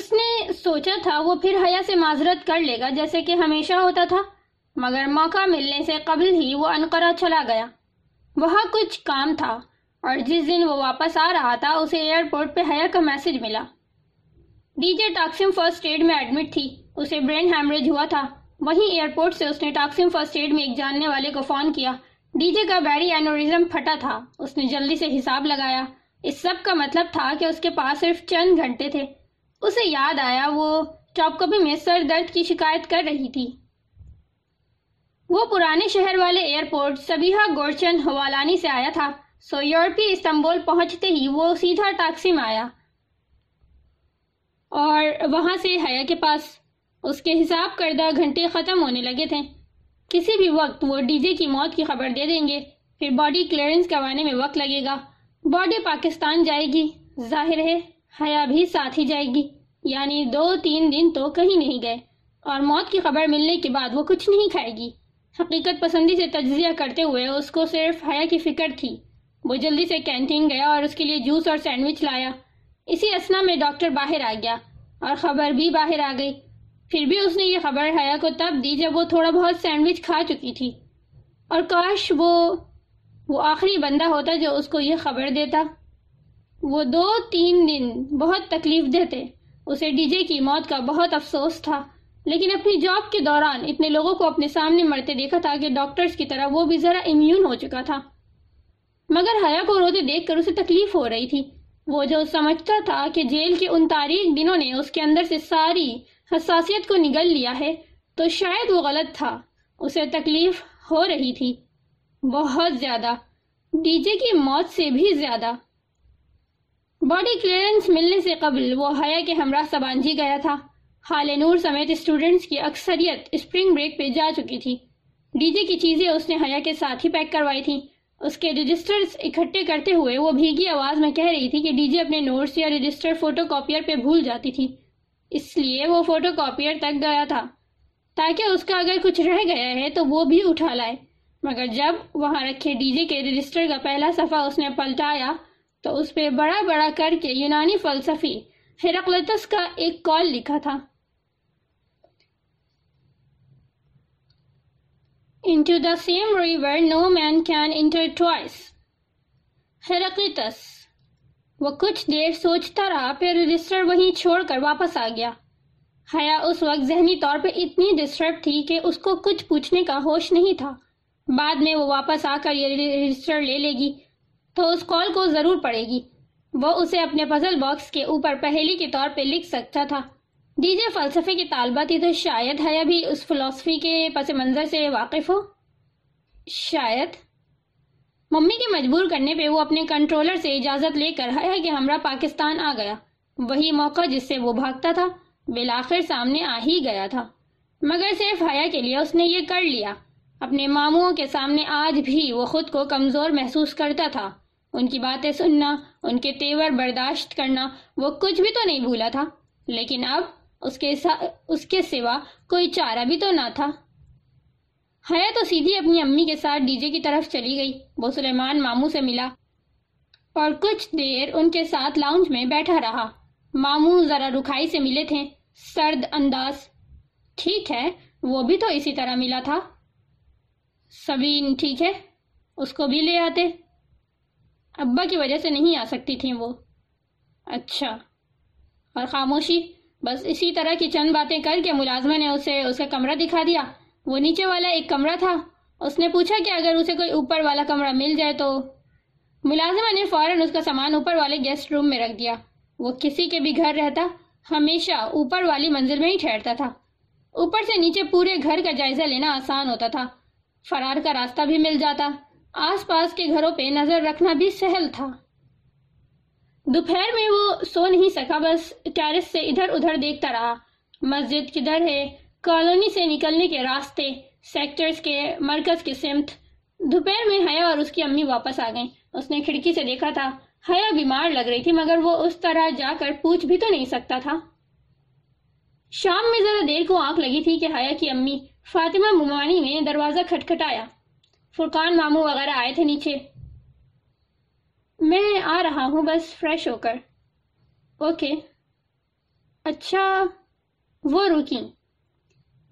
اس نے سوچا تھا وہ پھر حیا سے معذرت کر لے گا، جیسے کہ ہمیشہ ہوتا تھا۔ مگر موقع ملنے سے قبل ہی وہ انقرہ چلا گیا۔ وہاں کچھ کام تھا اور جس دن وہ واپس آ رہا تھا، اسے ایئرپورٹ پہ حیا کا میسج ملا۔ ڈی جے ٹاکسم فرسٹ ایڈ میں ایڈمٹ تھی۔ اسے برین ہیمریج ہوا تھا۔ وہیں ایئرپورٹ سے اس نے ٹاکسم فرسٹ ایڈ میں ایک جاننے والے کو فون کیا۔ ڈی جے کا بیری اینوریزم پھٹا تھا۔ اس نے جلدی سے حساب لگایا۔ اس سب کا مطلب تھا کہ اس کے پاس صرف چند گھنٹے تھے۔ اسے یاد آیا، وہ ٹاپ کپی میں سر درد کی شکایت کر رہی تھی۔ وہ پرانے شہر والے ایئرپورٹ سبیہا گورچن حوالانی سے آیا تھا۔ سو یورپی استنبول پہنچتے ہی وہ سیدھا ٹاکسی میں آیا۔ اور وہاں سے حیا کے پاس اس کے حساب کردہ گھنٹے ختم ہونے لگے تھے۔ کسی بھی وقت وہ ڈی جے کی موت کی خبر دے دیں گے۔ پھر باڈی کلیئرنس کروانے میں وقت لگے گا۔ باڈی پاکستان جائے گی۔ ظاہر ہے حیا بھی ساتھ ہی جائے گی۔ یعنی دو تین دن تو کہیں نہیں گئے۔ اور موت کی خبر ملنے کے بعد وہ کچھ نہیں کھائے گی۔ حقیقت پسندی سے تجزیہ کرتے ہوئے اس کو صرف حیا کی فکر تھی۔ وہ جلدی سے کینٹین گیا اور اس کے لیے جوس اور سینڈوچ لایا۔ اسی اسنا میں ڈاکٹر باہر آ گیا اور خبر بھی باہر آ گئی۔ پھر بھی اس نے یہ خبر حیا کو تب دی جب وہ تھوڑا بہت سینڈوچ کھا چکی تھی۔ اور کاش وہ وہ آخری بندہ ہوتا جو اس کو یہ خبر دیتا۔ وہ دو تین دن بہت تکلیف دیتے اسے ڈی جے کی موت کا بہت افسوس تھا۔ لیکن اپنی جاب کے دوران اتنے لوگوں کو اپنے سامنے مرتے دیکھا تھا کہ ڈاکٹرز کی طرح وہ بھی ذرا امیون ہو چکا تھا۔ مگر حیا کو روتے دیکھ کر اسے تکلیف ہو رہی تھی۔ وہ جو سمجھتا تھا کہ جیل کے ان تاریخ دنوں نے اس کے اندر سے ساری حساسیت کو نگل لیا ہے، تو شاید وہ غلط تھا۔ اسے تکلیف ہو رہی تھی۔ بہت زیادہ۔ ڈی جے کی موت سے بھی زیادہ۔ باڈی کلیئرنس ملنے سے قبل وہ حیا کے ہمراہ سبانجی گیا تھا۔ حال نور سمیت اسٹوڈنٹس کی اکثریت اسپرنگ بریک پہ جا چکی تھی۔ ڈی جے کی چیزیں اس نے حیا کے ساتھ ہی پیک کروائی تھیں۔ اس کے رجسٹرز اکٹھے کرتے ہوئے وہ بھیگی آواز میں کہہ رہی تھی کہ ڈی جے اپنے نوٹس یا رجسٹر فوٹو کاپیئر پہ بھول جاتی تھی۔ اس لیے وہ فوٹو کاپیئر تک گیا تھا۔ تاکہ اس کا اگر کچھ رہ گیا ہے تو وہ بھی اٹھا لائے۔ مگر جب وہاں رکھے ڈی جے کے رجسٹر کا پہلا صفحہ اس نے پلٹایا تو اس پہ بڑا بڑا کر کے یونانی فلسفی ہیرقلتس کا ایک کال لکھا تھا۔ Into the same river no man can enter twice. ہیرقلتس وہ کچھ دیر سوچتا رہا، پھر رجسٹر وہیں چھوڑ کر واپس آ گیا۔ حیا اس وقت ذہنی طور پہ اتنی ڈسٹرب تھی کہ اس کو کچھ پوچھنے کا ہوش نہیں تھا۔ بعد میں وہ واپس آ کر یہ رجسٹر لے لے گی۔ تو اس کال کو ضرور پڑے گی۔ وہ اسے اپنے پزل باکس کے اوپر پہلی کے طور پہ لکھ سکتا تھا۔ ڈی جے فلسفے کی طالبہ تھی تو شاید حیا بھی اس فلسفی کے پس منظر سے واقف ہو۔ شاید۔ ممی کے مجبور کرنے پہ وہ اپنے کنٹرولر سے اجازت لے کر حیا کے ہمراہ پاکستان آ گیا۔ وہی موقع جس سے وہ بھاگتا تھا بلاخر سامنے آ ہی گیا تھا۔ مگر صرف حیا کے لیے اس نے یہ کر لیا۔ اپنے ماموں کے سامنے آج بھی وہ خود کو کمزور محسوس کرتا تھا۔ ان کی باتیں سننا، ان کے تیور برداشت کرنا، وہ کچھ بھی تو نہیں بھولا تھا۔ لیکن اب اس کے اس کے سوا کوئی چارہ بھی تو نہ تھا۔ حیا تو سیدھی اپنی امی کے ساتھ ڈی جے کی طرف چلی گئی۔ وہ سلیمان ماموں سے ملا اور کچھ دیر ان کے ساتھ لاؤنج میں بیٹھا رہا۔ ماموں ذرا رکھائی سے ملے تھے۔ سرد انداز۔ ٹھیک ہے، وہ بھی تو اسی طرح ملا تھا۔ سبین، ٹھیک ہے، اس کو بھی لے آتے۔ ابا کی وجہ سے نہیں آ سکتی تھیں وہ۔ اچھا۔ اور خاموشی، بس اسی طرح کی چند باتیں کر کے ملازمہ نے اسے، اس کا کمرہ دکھا دیا۔ وہ نیچے والا ایک کمرہ تھا۔ اس نے پوچھا کہ اگر اسے کوئی اوپر والا کمرہ مل جائے تو؟ ملازمہ نے فوراً اس کا سامان اوپر والے گیسٹ روم میں رکھ دیا۔ وہ کسی کے بھی گھر رہتا، ہمیشہ اوپر والی منزل میں ہی ٹھہرتا تھا۔ اوپر سے نیچے پورے گھر کا جائزہ لینا آسان ہوتا تھا۔ فرار کا راستہ بھی مل جاتا۔ آس پاس کے گھروں پہ نظر رکھنا بھی سہل تھا۔ دوپہر میں وہ سو نہیں سکا، بس ٹیرس سے ادھر ادھر دیکھتا رہا۔ مسجد کدھر ہے؟ کالونی سے نکلنے کے راستے، سیکٹرز کے مرکز کی سمت۔ دوپہر میں حیا اور اس کی امی واپس آ گئیں۔ اس نے کھڑکی سے دیکھا تھا۔ حیا بیمار لگ رہی تھی، مگر وہ اس طرح جا کر پوچھ بھی تو نہیں سکتا تھا۔ شام میں ذرا دیر کو آنکھ لگی تھی کہ حیا کی امی فاطمہ ممانی نے دروازہ کھٹکھٹایا۔ فرقان ماموں وغیرہ آئے تھے نیچے۔ میں آ رہا ہوں، بس فریش ہو کر۔ اوکے اچھا وہ رکی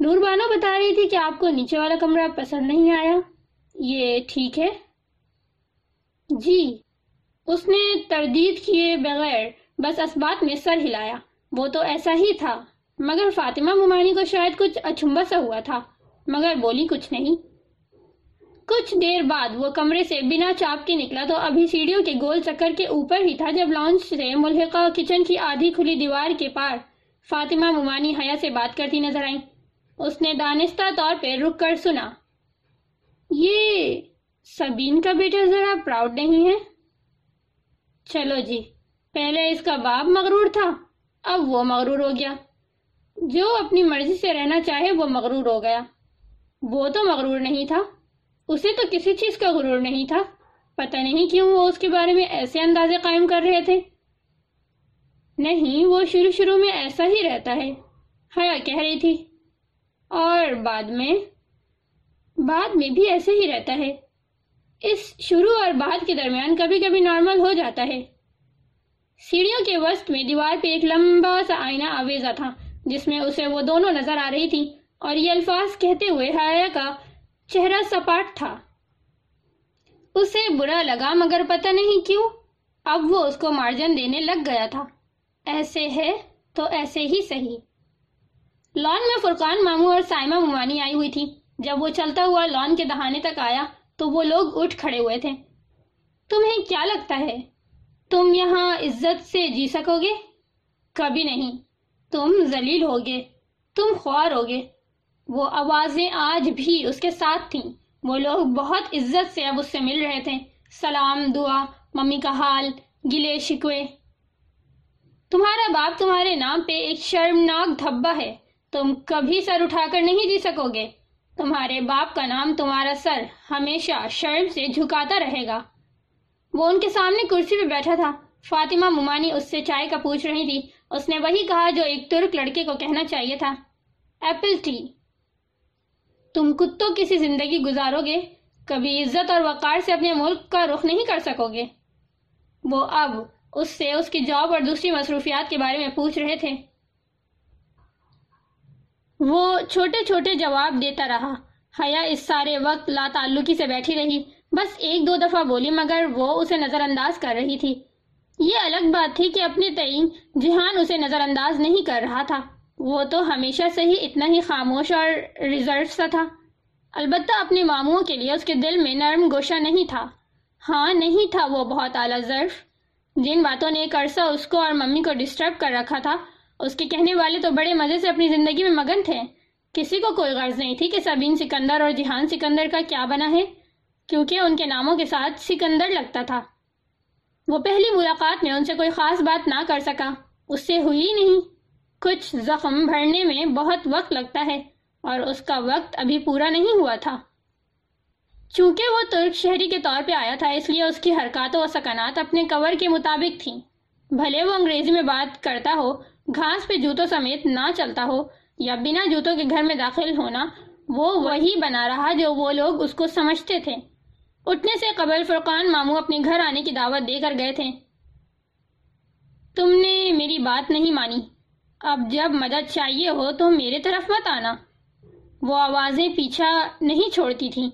نور بانو بتا رہی تھی کہ آپ کو نیچے والا کمرہ پسند نہیں آیا۔ یہ ٹھیک ہے۔ جی اس نے تردید کیے بغیر بس اس بات میں سر ہلایا۔ وہ تو ایسا ہی تھا۔ مگر فاطمہ ممانی کو شاید کچھ اچھمبا سا ہوا تھا۔ مگر بولی کچھ نہیں۔ کچھ دیر بعد وہ کمرے سے بنا چاپ کے نکلا تو ابھی سیڑھیوں کے گول چکر کے اوپر ہی تھا جب لانچ سے ملحقہ کچن کی آدھی کھلی دیوار کے پار فاطمہ ممانی حیا سے بات کرتی نظر آئیں۔ اس نے دانستہ طور پہ رک کر سنا۔ یہ سبین کا بیٹا ذرا پراؤڈ نہیں ہے۔ چلو جی پہلے اس کا باپ مغرور تھا، اب وہ مغرور ہو گیا۔ جو اپنی مرضی سے رہنا چاہے وہ مغرور ہو گیا۔ وہ تو مغرور نہیں تھا۔ اسے تو کسی چیز کا غرور نہیں تھا۔ پتہ نہیں کیوں وہ اس کے بارے میں ایسے اندازے قائم کر رہے تھے۔ نہیں، وہ شروع شروع میں ایسا ہی رہتا ہے۔ حیا کہہ رہی تھی۔ اور بعد میں؟ بعد میں بھی ایسے ہی رہتا ہے۔ اس شروع اور بعد کے درمیان کبھی کبھی نارمل ہو جاتا ہے۔ سیڑھیوں کے وسط میں دیوار پہ ایک لمبا سا آئینہ آویزہ تھا، جس میں اسے وہ دونوں نظر آ رہی تھی اور یہ الفاظ کہتے ہوئے حیا کا چہرہ سپاٹ تھا۔ اسے برا لگا مگر پتہ نہیں کیوں، اب وہ اس کو مارجن دینے لگ گیا تھا۔ ایسے ہے تو ایسے ہی صحیح۔ لان میں فرقان مامو اور سائمہ ممانی آئی ہوئی تھی جب وہ چلتا ہوا لان کے دہانے تک آیا تو وہ لوگ اٹھ کھڑے ہوئے تھے۔ تمہیں کیا لگتا ہے، تم یہاں عزت سے جی سکو گے؟ کبھی نہیں، تم ذلیل ہوگے، تم خوار ہوگے۔ وہ آوازیں آج بھی اس کے ساتھ تھیں۔ وہ لوگ بہت عزت سے اب اس سے مل رہے تھے۔ سلام، دعا، ممی کا حال، گلے شکوے۔ تمہارا باپ تمہارے نام پہ ایک شرمناک دھبا ہے۔ تم کبھی سر اٹھا کر نہیں جی سکو گے۔ تمہارے باپ کا نام تمہارا سر ہمیشہ شرم سے جھکاتا رہے گا۔ وہ ان کے سامنے کرسی پہ بیٹھا تھا۔ فاطمہ ممانی اس سے چائے کا پوچھ رہی تھی۔ اس نے وہی کہا جو ایک ترک لڑکے کو کہنا چاہیے تھا۔ Apple tea. تم کتوں کسی زندگی گزارو گے؟ کبھی عزت اور وقار سے اپنے ملک کا رخ نہیں کر سکو گے۔ وہ اب اس سے اس کی جاب اور دوسری مصروفیات کے بارے میں پوچھ رہے تھے۔ وہ چھوٹے چھوٹے جواب دیتا رہا۔ حیا اس سارے وقت لا تعلقی سے بیٹھی رہی۔ بس ایک دو دفعہ بولی، مگر وہ اسے نظر انداز کر رہی تھی۔ یہ الگ بات تھی کہ اپنے تعین جہان اسے نظر انداز نہیں کر رہا تھا۔ وہ تو ہمیشہ سے ہی اتنا ہی خاموش اور ریزرو سا تھا۔ البتہ اپنے ماموں کے لیے اس کے دل میں نرم گوشہ نہیں تھا۔ ہاں نہیں تھا وہ بہت اعلیٰ ظرف۔ جن باتوں نے ایک عرصہ اس کو اور ممی کو ڈسٹرب کر رکھا تھا، اس کے کہنے والے تو بڑے مزے سے اپنی زندگی میں مگن تھے۔ کسی کو کوئی غرض نہیں تھی کہ سبین سکندر اور جہان سکندر کا کیا بنا ہے، کیونکہ ان کے ناموں کے ساتھ سکندر لگتا تھا۔ وہ پہلی ملاقات میں ان سے کوئی خاص بات نہ کر سکا۔ اس سے ہوئی نہیں۔ کچھ زخم بھرنے میں بہت وقت لگتا ہے اور اس کا وقت ابھی پورا نہیں ہوا تھا۔ چونکہ وہ ترک شہری کے طور پہ آیا تھا، اس لیے اس کی حرکات و سکنات اپنے کور کے مطابق تھیں۔ بھلے وہ انگریزی میں بات کرتا ہو، گھاس پہ جوتوں سمیت نہ چلتا ہو یا بنا جوتوں کے گھر میں داخل ہونا، وہ وہی بنا رہا جو وہ لوگ اس کو سمجھتے تھے۔ اٹھنے سے قبل فرقان مامو اپنے گھر آنے کی دعوت دے کر گئے تھے۔ تم نے میری بات نہیں مانی۔ اب جب مدد چاہیے ہو تو میرے طرف مت آنا۔ وہ آوازیں پیچھا نہیں چھوڑتی تھی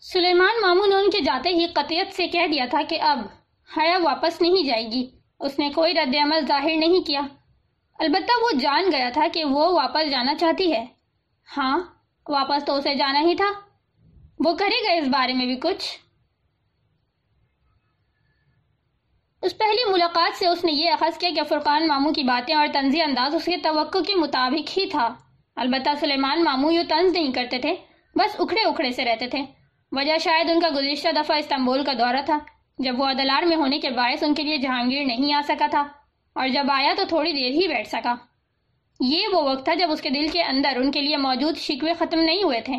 سلیمان مامو نے ان کے جاتے ہی قطعیت سے کہہ دیا تھا کہ اب حیا واپس نہیں جائے گی۔ اس نے کوئی رد عمل ظاہر نہیں کیا۔ البتہ وہ جان گیا تھا کہ وہ واپس جانا چاہتی ہے۔ ہاں واپس تو اسے جانا ہی تھا۔ وہ کرے گا اس بارے میں بھی کچھ؟ اس پہلی ملاقات سے اس نے یہ اخذ کیا کہ فرقان مامو کی باتیں اور تنزی انداز اس کے توقع کے مطابق ہی تھا۔ البتہ سلیمان مامو یوں طنز نہیں کرتے تھے، بس اکھڑے اکھڑے سے رہتے تھے۔ وجہ شاید ان کا گزشتہ دفعہ استنبول کا دورہ تھا، جب وہ عدلار میں ہونے کے باعث ان کے لیے جہانگیر نہیں آ سکا تھا، اور جب آیا تو تھوڑی دیر ہی بیٹھ سکا۔ یہ وہ وقت تھا جب اس کے دل کے اندر ان کے لیے موجود شکوے ختم نہیں ہوئے تھے،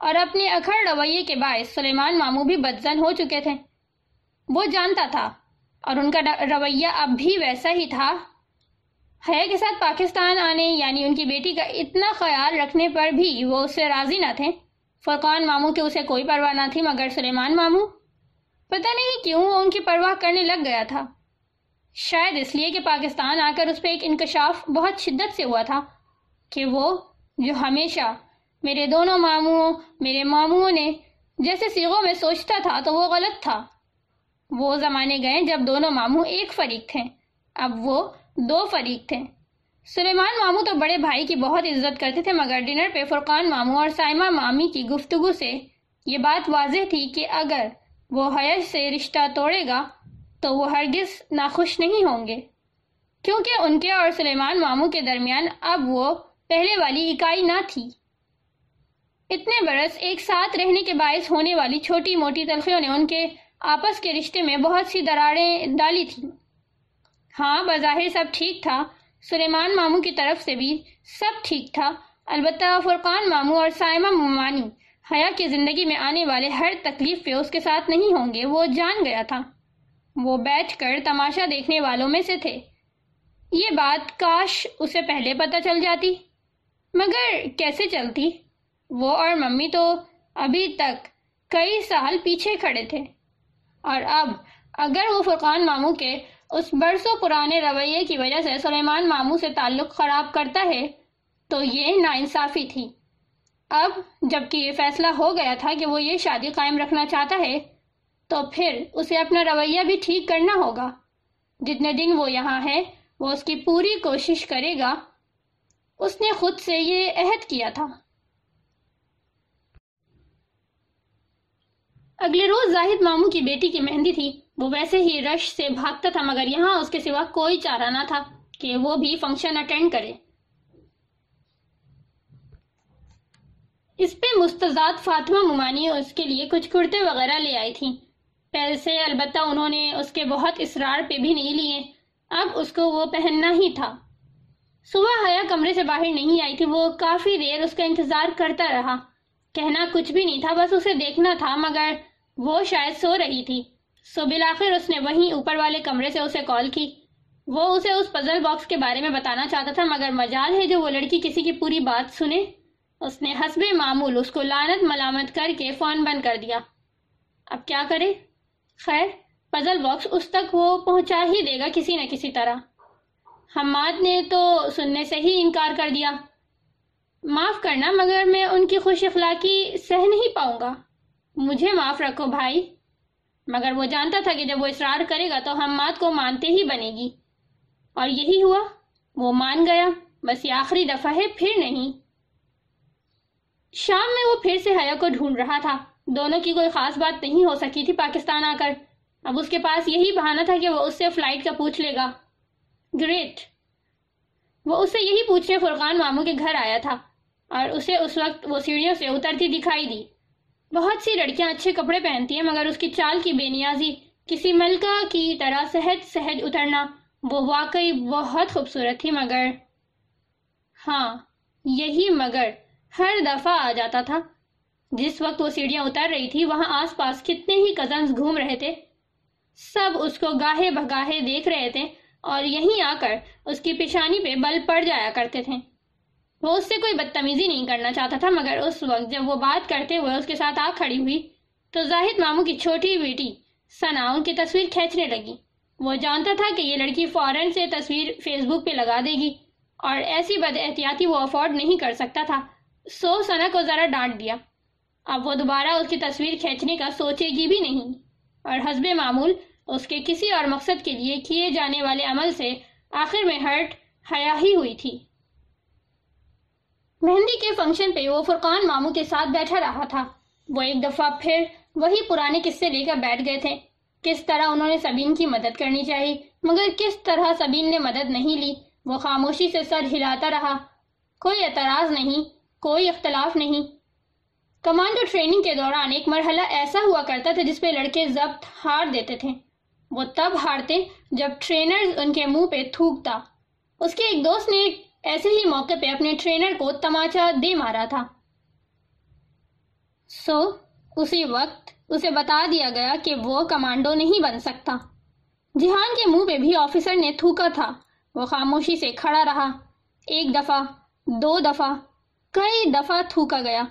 اور اپنے اکھڑ رویے کے باعث سلیمان مامو بھی بدزن ہو چکے تھے۔ وہ جانتا تھا اور ان کا رویہ اب بھی ویسا ہی تھا۔ حیا کے ساتھ پاکستان آنے یعنی ان کی بیٹی کا اتنا خیال رکھنے پر بھی وہ اس سے راضی نہ تھے۔ فرقان مامو کے اسے کوئی پرواہ نہ تھی، مگر سلیمان مامو پتہ نہیں کیوں وہ ان کی پرواہ کرنے لگ گیا تھا۔ شاید اس لیے کہ پاکستان آ کر اس پہ ایک انکشاف بہت شدت سے ہوا تھا کہ وہ جو ہمیشہ میرے دونوں ماموں، میرے ماموں نے جیسے سیغوں میں سوچتا تھا تو وہ غلط تھا۔ وہ زمانے گئے جب دونوں ماموں ایک فریق تھے۔ اب وہ دو فریق تھے۔ سلیمان ماموں تو بڑے بھائی کی بہت عزت کرتے تھے، مگر ڈنر پہ فرقان ماموں اور سائمہ مامی کی گفتگو سے یہ بات واضح تھی کہ اگر وہ حیش سے رشتہ توڑے گا تو وہ ہرگز ناخوش نہیں ہوں گے۔ کیونکہ ان کے اور سلیمان ماموں کے درمیان اب وہ پہلے والی اکائی نہ تھی۔ اتنے برس ایک ساتھ رہنے کے باعث ہونے والی چھوٹی موٹی تلخیوں نے ان کے آپس کے رشتے میں بہت سی دراڑیں ڈالی تھی ہاں بظاہر سب ٹھیک تھا۔ سلیمان ماموں کی طرف سے بھی سب ٹھیک تھا۔ البتہ فرقان ماموں اور سائمہ ممانی حیا کی زندگی میں آنے والے ہر تکلیف پہ اس کے ساتھ نہیں ہوں گے، وہ جان گیا تھا۔ وہ بیٹھ کر تماشا دیکھنے والوں میں سے تھے۔ یہ بات کاش اسے پہلے پتہ چل جاتی۔ مگر کیسے چلتی؟ وہ اور ممی تو ابھی تک کئی سال پیچھے کھڑے تھے۔ اور اب اگر وہ فرقان ماموں کے اس برسوں پرانے رویے کی وجہ سے سلیمان ماموں سے تعلق خراب کرتا ہے، تو یہ ناانصافی تھی۔ اب جبکہ یہ فیصلہ ہو گیا تھا کہ وہ یہ شادی قائم رکھنا چاہتا ہے، تو پھر اسے اپنا رویہ بھی ٹھیک کرنا ہوگا۔ جتنے دن وہ یہاں ہے، وہ اس کی پوری کوشش کرے گا۔ اس نے خود سے یہ عہد کیا تھا۔ اگلے روز زاہد ماموں کی بیٹی کی مہندی تھی۔ وہ ویسے ہی رش سے بھاگتا تھا، مگر یہاں اس کے سوا کوئی چارہ نہ تھا کہ وہ بھی فنکشن اٹینڈ کرے۔ اس پہ مستضاد فاطمہ ممانی اس کے لیے کچھ کرتے وغیرہ لے آئی تھی پیسے البتہ انہوں نے اس کے بہت اسرار پہ بھی نہیں لیے۔ اب اس کو وہ پہننا ہی تھا۔ صبح حیا کمرے سے باہر نہیں آئی تھی، وہ کافی دیر اس کا انتظار کرتا رہا۔ کہنا کچھ بھی نہیں تھا، بس اسے دیکھنا تھا، مگر وہ شاید سو رہی تھی۔ سو بلاخر اس نے وہیں اوپر والے کمرے سے اسے کال کی۔ وہ اسے اس پزل باکس کے بارے میں بتانا چاہتا تھا، مگر مجال ہے جو وہ لڑکی کسی کی پوری بات سنے۔ اس نے حسب معمول اس کو لانت ملامت کر کے فون بند کر دیا۔ اب کیا کرے؟ خیر پزل باکس اس تک وہ پہنچا ہی دے گا کسی نہ کسی طرح۔ حماد نے تو سننے سے ہی انکار کر دیا۔ معاف کرنا، مگر میں ان کی خوش اخلاقی سہ نہیں پاؤں گا۔ مجھے معاف رکھو بھائی۔ مگر وہ جانتا تھا کہ جب وہ اصرار کرے گا تو حماد کو مانتے ہی بنے گی۔ اور یہی ہوا، وہ مان گیا۔ بس یہ آخری دفعہ ہے، پھر نہیں۔ شام میں وہ پھر سے حیا کو ڈھونڈ رہا تھا۔ دونوں کی کوئی خاص بات نہیں ہو سکی تھی پاکستان آ کر۔ اب اس کے پاس یہی بہانہ تھا کہ وہ اس سے فلائٹ کا پوچھ لے گا۔ گریٹ۔ وہ اس سے یہی پوچھنے فرقان ماموں کے گھر آیا تھا۔ اور اسے اس وقت وہ سیڑھیوں سے اترتی دکھائی دی۔ بہت سی لڑکیاں اچھے کپڑے پہنتی ہیں، مگر اس کی چال کی بے نیازی، کسی ملکہ کی طرح سہج سہج اترنا، وہ واقعی بہت خوبصورت تھی، مگر ہاں یہی مگر ہر دفعہ آ جاتا تھا۔ جس وقت وہ سیڑھیاں اتر رہی تھی، وہاں آس پاس کتنے ہی کزنز گھوم رہے تھے۔ سب اس کو گاہے بگاہے دیکھ رہے تھے اور یہیں آ کر اس کی پیشانی پہ بل پڑ جایا کرتے تھے۔ وہ اس سے کوئی بدتمیزی نہیں کرنا چاہتا تھا، مگر اس وقت جب وہ بات کرتے ہوئے اس کے ساتھ آ کھڑی ہوئی تو زاہد ماموں کی چھوٹی بیٹی سنا ان کی تصویر کھینچنے لگی۔ وہ جانتا تھا کہ یہ لڑکی فورن سے تصویر فیس بک پہ لگا دے گی اور ایسی بد احتیاطی وہ افورڈ نہیں کر سکتا تھا۔ سو سنا کو ذرا ڈانٹ دیا۔ اب وہ دوبارہ اس کی تصویر کھینچنے کا سوچے گی بھی نہیں۔ اور حسب معمول اس کے کسی اور مقصد کے لیے کیے جانے والے عمل سے آخر میں ہرٹ حیا ہی ہوئی تھی۔ مہندی کے فنکشن پہ وہ فرقان ماموں کے ساتھ بیٹھا رہا تھا۔ وہ ایک دفعہ پھر وہی پرانے قصے لے کر بیٹھ گئے تھے۔ کس طرح انہوں نے سبین کی مدد کرنی چاہی، مگر کس طرح سبین نے مدد نہیں لی، وہ خاموشی سے سر ہلاتا رہا۔ کوئی اعتراض نہیں، کوئی اختلاف نہیں۔ کمانڈو ٹریننگ کے دوران ایک مرحلہ ایسا ہوا کرتا تھا جس پہ لڑکے ضبط ہار دیتے تھے۔ وہ تب ہارتے جب ٹرینر ان کے منہ پہ تھوکتا۔ اس کے ایک دوست نے ایسے ہی موقع پہ اپنے ٹرینر کو تماچا دے مارا تھا۔ سو، اسی وقت اسے بتا دیا گیا کہ وہ کمانڈو نہیں بن سکتا۔ جہان کے منہ پہ بھی آفیسر نے تھوکا تھا۔ وہ خاموشی سے کھڑا رہا۔ ایک دفعہ، دو دفعہ، کئی دفعہ تھوکا گیا۔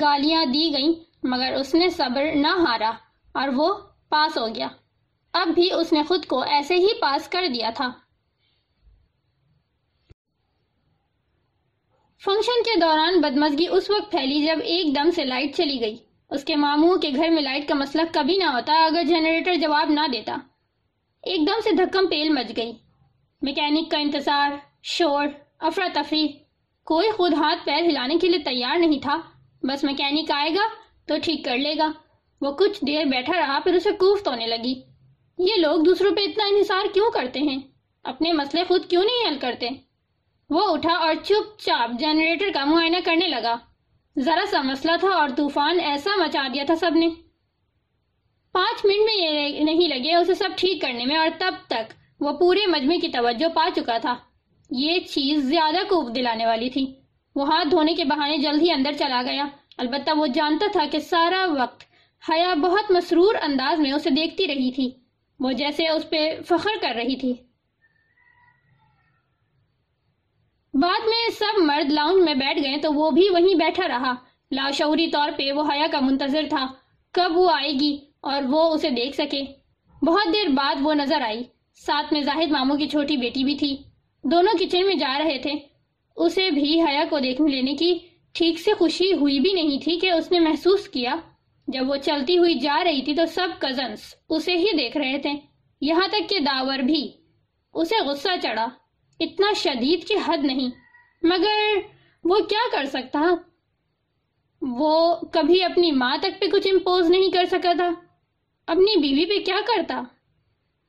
گالیاں دی گئیں، مگر اس نے صبر نہ ہارا اور وہ پاس ہو گیا۔ اب بھی اس نے خود کو ایسے ہی پاس کر دیا تھا۔ فنکشن کے دوران بدمزگی اس وقت پھیلی جب ایک دم سے لائٹ چلی گئی۔ اس کے ماموں کے گھر میں لائٹ کا مسئلہ کبھی نہ ہوتا اگر جنریٹر جواب نہ دیتا۔ ایک دم سے دھکم پیل مچ گئی۔ میکینک کا انتظار، شور، افراتفری، کوئی خود ہاتھ پیر ہلانے کے لیے تیار نہیں تھا۔ بس میکینک آئے گا تو ٹھیک کر لے گا۔ وہ کچھ دیر بیٹھا رہا پھر اسے کوفت ہونے لگی۔ یہ لوگ دوسروں پہ اتنا انحصار کیوں کرتے ہیں؟ اپنے مسئلے خود کیوں نہیں حل کرتے؟ وہ اٹھا اور چپ چاپ جنریٹر کا معائنہ کرنے لگا۔ ذرا سا مسئلہ تھا اور طوفان ایسا مچا دیا تھا سب نے۔ پانچ منٹ میں یہ نہیں لگے اسے سب ٹھیک کرنے میں اور تب تک وہ پورے مجمع کی توجہ پا چکا تھا۔ یہ چیز زیادہ کوب دلانے والی تھی۔ وہ ہاتھ دھونے کے بہانے جلد ہی اندر چلا گیا۔ البتہ وہ جانتا تھا کہ سارا وقت حیا بہت مسرور انداز میں اسے دیکھتی رہی تھی۔ وہ جیسے اس پہ فخر کر رہی تھی۔ بعد میں سب مرد لاؤنج میں بیٹھ گئے تو وہ بھی وہیں بیٹھا رہا۔ لاشعوری طور پہ وہ حیا کا منتظر تھا۔ کب وہ آئے گی اور وہ اسے دیکھ سکے۔ بہت دیر بعد وہ نظر آئی۔ ساتھ میں زاہد ماموں کی چھوٹی بیٹی بھی تھی۔ دونوں کچن میں جا رہے تھے۔ اسے بھی حیا کو دیکھنے لینے کی ٹھیک سے خوشی ہوئی بھی نہیں تھی کہ اس نے محسوس کیا۔ جب وہ چلتی ہوئی جا رہی تھی تو سب کزنس اسے ہی دیکھ رہے تھے۔ یہاں تک کہ داور بھی۔ اسے غصہ چڑھا۔ اتنا شدید کی حد نہیں۔ مگر وہ کیا کر سکتا؟ وہ کبھی اپنی ماں تک پہ کچھ امپوز نہیں کر سکا تھا۔ اپنی بیوی پہ کیا کرتا؟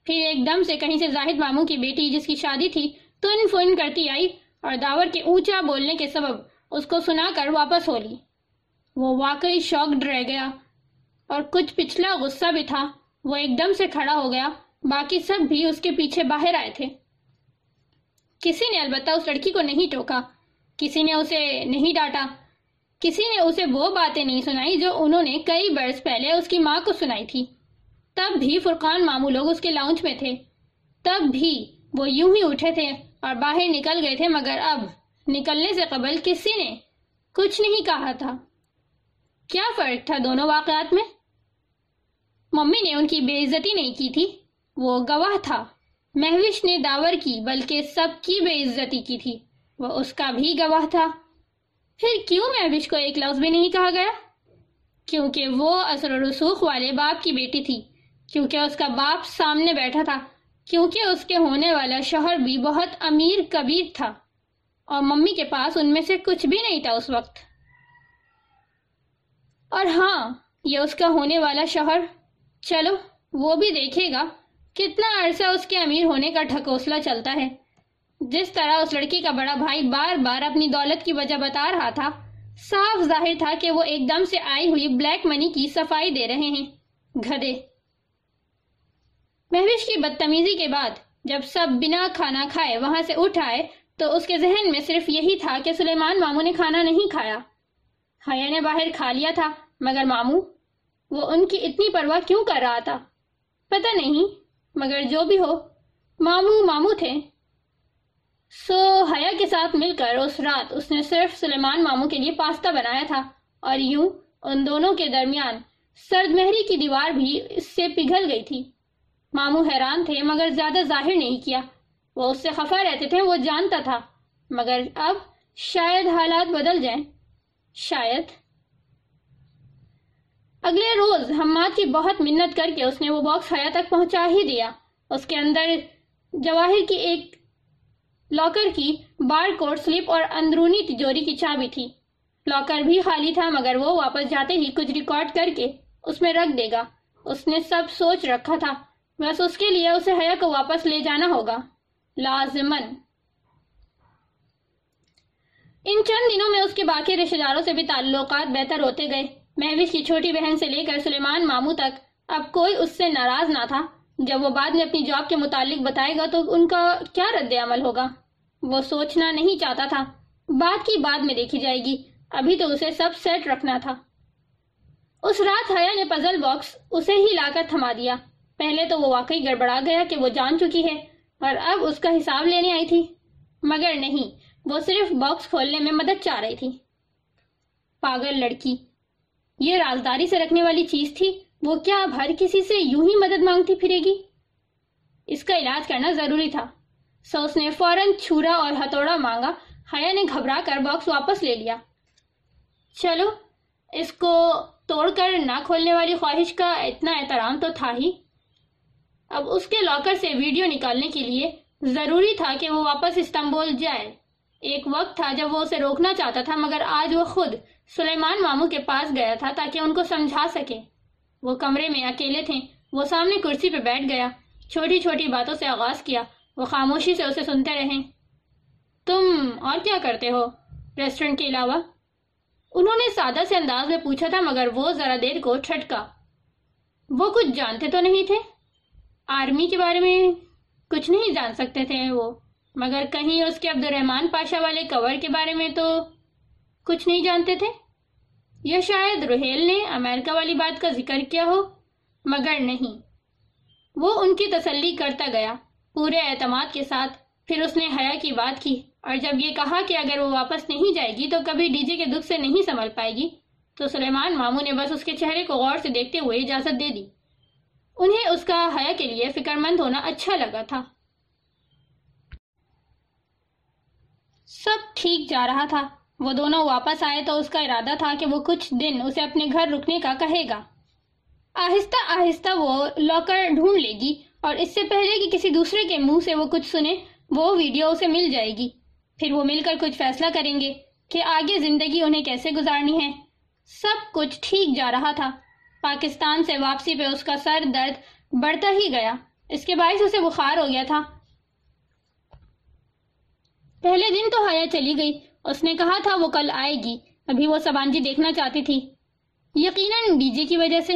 پھر ایک دم سے کہیں سے زاہد ماموں کی بیٹی جس کی شادی تھی، تن فن کرتی آئی اور داور کے اونچا بولنے کے سبب اس کو سنا کر واپس ہو لی۔ وہ واقعی شوق رہ گیا۔ اور کچھ پچھلا غصہ بھی تھا۔ وہ ایک دم سے کھڑا ہو گیا۔ باقی سب بھی اس کے پیچھے باہر آئے تھے۔ کسی نے البتہ اس لڑکی کو نہیں ٹوکا، کسی نے اسے نہیں ڈانٹا، کسی نے اسے وہ باتیں نہیں سنائی جو انہوں نے کئی برس پہلے اس کی ماں کو سنائی تھی۔ تب بھی فرقان مامو لوگ اس کے لاؤنچ میں تھے۔ تب بھی وہ یوں ہی اٹھے تھے اور باہر نکل گئے تھے، مگر اب نکلنے سے قبل کسی نے کچھ نہیں کہا تھا۔ کیا فرق تھا دونوں واقعات میں؟ ممی نے ان کی بے عزتی نہیں کی تھی، وہ گواہ تھا۔ محوش نے داور کی، بلکہ سب کی بے عزتی کی تھی۔ وہ اس کا بھی گواہ تھا۔ پھر کیوں محوش کو ایک لفظ بھی نہیں کہا گیا؟ کیونکہ وہ اثر و رسوخ والے باپ کی بیٹی تھی۔ کیونکہ اس کا باپ سامنے بیٹھا تھا۔ کیونکہ اس کے ہونے والا شوہر بھی بہت امیر کبیر تھا۔ اور ممی کے پاس ان میں سے کچھ بھی نہیں تھا اس وقت۔ اور ہاں یہ اس کا ہونے والا شوہر۔ چلو، وہ بھی دیکھے گا۔ کتنا عرصہ اس کے امیر ہونے کا ٹھکوسلا چلتا ہے؟ جس طرح اس لڑکی کا بڑا بھائی بار بار اپنی دولت کی وجہ بتا رہا تھا، صاف ظاہر تھا کہ وہ ایک دم سے آئی ہوئی بلیک منی کی صفائی دے رہے ہیں۔ گھدے محوش کی بدتمیزی کے بعد، جب سب بنا کھانا کھائے، وہاں سے اٹھ آئے، تو اس کے ذہن میں صرف یہی تھا کہ سلیمان مامو نے کھانا نہیں کھایا۔ حیا نے باہر کھا لیا تھا، مگر مامو وہ ان کی اتنی پرواہ کیوں کر رہا تھا؟ پتہ نہیں۔ مگر جو بھی ہو مامو مامو تھے۔ سو، حیا کے ساتھ مل کر اس رات اس نے صرف سلیمان مامو کے لیے پاستا بنایا تھا۔ اور یوں ان دونوں کے درمیان سرد مہری کی دیوار بھی اس سے پگھل گئی تھی۔ مامو حیران تھے، مگر زیادہ ظاہر نہیں کیا۔ وہ اس سے خفا رہتے تھے، وہ جانتا تھا۔ مگر اب شاید حالات بدل جائیں۔ شاید اگلے روز حماد کی بہت منت کر کے اس نے وہ باکس حیا تک پہنچا ہی دیا۔ اس کے اندر جواہر کی ایک لاکر کی بار کوڈ سلپ اور اندرونی تجوری کی چابی تھی۔ لاکر بھی خالی تھا مگر وہ واپس جاتے ہی کچھ ریکارڈ کر کے اس میں رکھ دے گا۔ اس نے سب سوچ رکھا تھا۔ بس اس کے لیے اسے حیا کو واپس لے جانا ہوگا۔ لازمن ان چند دنوں میں اس کے باقی رشتہ داروں سے بھی تعلقات بہتر ہوتے گئے۔ محوش کی چھوٹی بہن سے لے کر سلیمان مامو تک اب کوئی اس سے ناراض نہ تھا۔ جب وہ بعد میں اپنی جاب کے متعلق بتائے گا تو ان کا کیا رد عمل ہوگا؟ وہ سوچنا نہیں چاہتا تھا۔ بات کی بعد میں دیکھی جائے گی۔ ابھی تو اسے سب سیٹ رکھنا تھا۔ اس رات حیا نے پزل باکس اسے ہی لا کر تھما دیا۔ پہلے تو وہ واقعی گڑبڑا گیا کہ وہ جان چکی ہے، اور اب اس کا حساب لینے آئی تھی۔ مگر نہیں، وہ صرف باکس کھولنے میں مدد چاہ رہی تھی۔ پاگل لڑکی۔ یہ رازداری سے رکھنے والی چیز تھی، وہ کیا اب ہر کسی سے یوں ہی مدد مانگتی پھرے گی؟ اس کا علاج کرنا ضروری تھا۔ سو اس نے فوراً چھورا اور ہتھوڑا مانگا۔ حیا نے گھبرا کر باکس واپس لے لیا۔ چلو، اس کو توڑ کر نہ کھولنے والی خواہش کا اتنا احترام تو تھا ہی۔ اب اس کے لاکر سے ویڈیو نکالنے کے لیے ضروری تھا کہ وہ واپس استنبول جائے۔ ایک وقت تھا جب وہ اسے روکنا چاہتا تھا، مگر آج وہ خود سلیمان ماموں کے پاس گیا تھا تاکہ ان کو سمجھا سکے۔ وہ کمرے میں اکیلے تھے۔ وہ سامنے کرسی پہ بیٹھ گیا۔ چھوٹی چھوٹی باتوں سے آغاز کیا۔ وہ خاموشی سے اسے سنتے رہیں تم اور کیا کرتے ہو ریسٹورنٹ کے علاوہ؟ انہوں نے سادہ سے انداز میں پوچھا تھا، مگر وہ ذرا دیر کو چھٹکا وہ کچھ جانتے تو نہیں تھے۔ آرمی کے بارے میں کچھ نہیں جان سکتے تھے وہ۔ مگر کہیں اس کے عبد الرحمان پاشا والے کور کے بارے میں تو کچھ نہیں جانتے تھے؟ یا شاید روہیل نے امریکہ والی بات کا ذکر کیا ہو؟ مگر نہیں۔ وہ ان کی تسلی کرتا گیا، پورے اعتماد کے ساتھ۔ پھر اس نے حیا کی بات کی، اور جب یہ کہا کہ اگر وہ واپس نہیں جائے گی تو کبھی ڈی جے کے دکھ سے نہیں سنبھل پائے گی۔ تو سلیمان مامو نے بس اس کے چہرے کو غور سے دیکھتے ہوئے اجازت دے دی۔ انہیں اس کا حیا کے لیے فکر مند ہونا اچھا لگا تھا۔ سب ٹھیک جا رہا تھا۔ وہ دونوں واپس آئے تو اس کا ارادہ تھا کہ وہ کچھ دن اسے اپنے گھر رکنے کا کہے گا۔ آہستہ آہستہ وہ لاکر ڈھونڈ لے گی اور اس سے پہلے کہ کسی دوسرے کے منہ سے وہ کچھ سنے، وہ ویڈیو اسے مل جائے گی۔ پھر وہ مل کر کچھ فیصلہ کریں گے کہ آگے زندگی انہیں کیسے گزارنی ہے۔ سب کچھ ٹھیک جا رہا تھا۔ پاکستان سے واپسی پہ اس کا سر درد بڑھتا ہی گیا۔ اس کے باعث اسے بخار ہو گیا تھا۔ پہلے دن تو حیا چلی گئی۔ اس نے کہا تھا وہ کل آئے گی۔ ابھی وہ سبانجی دیکھنا چاہتی تھی۔ یقیناً ڈی جے کی وجہ سے۔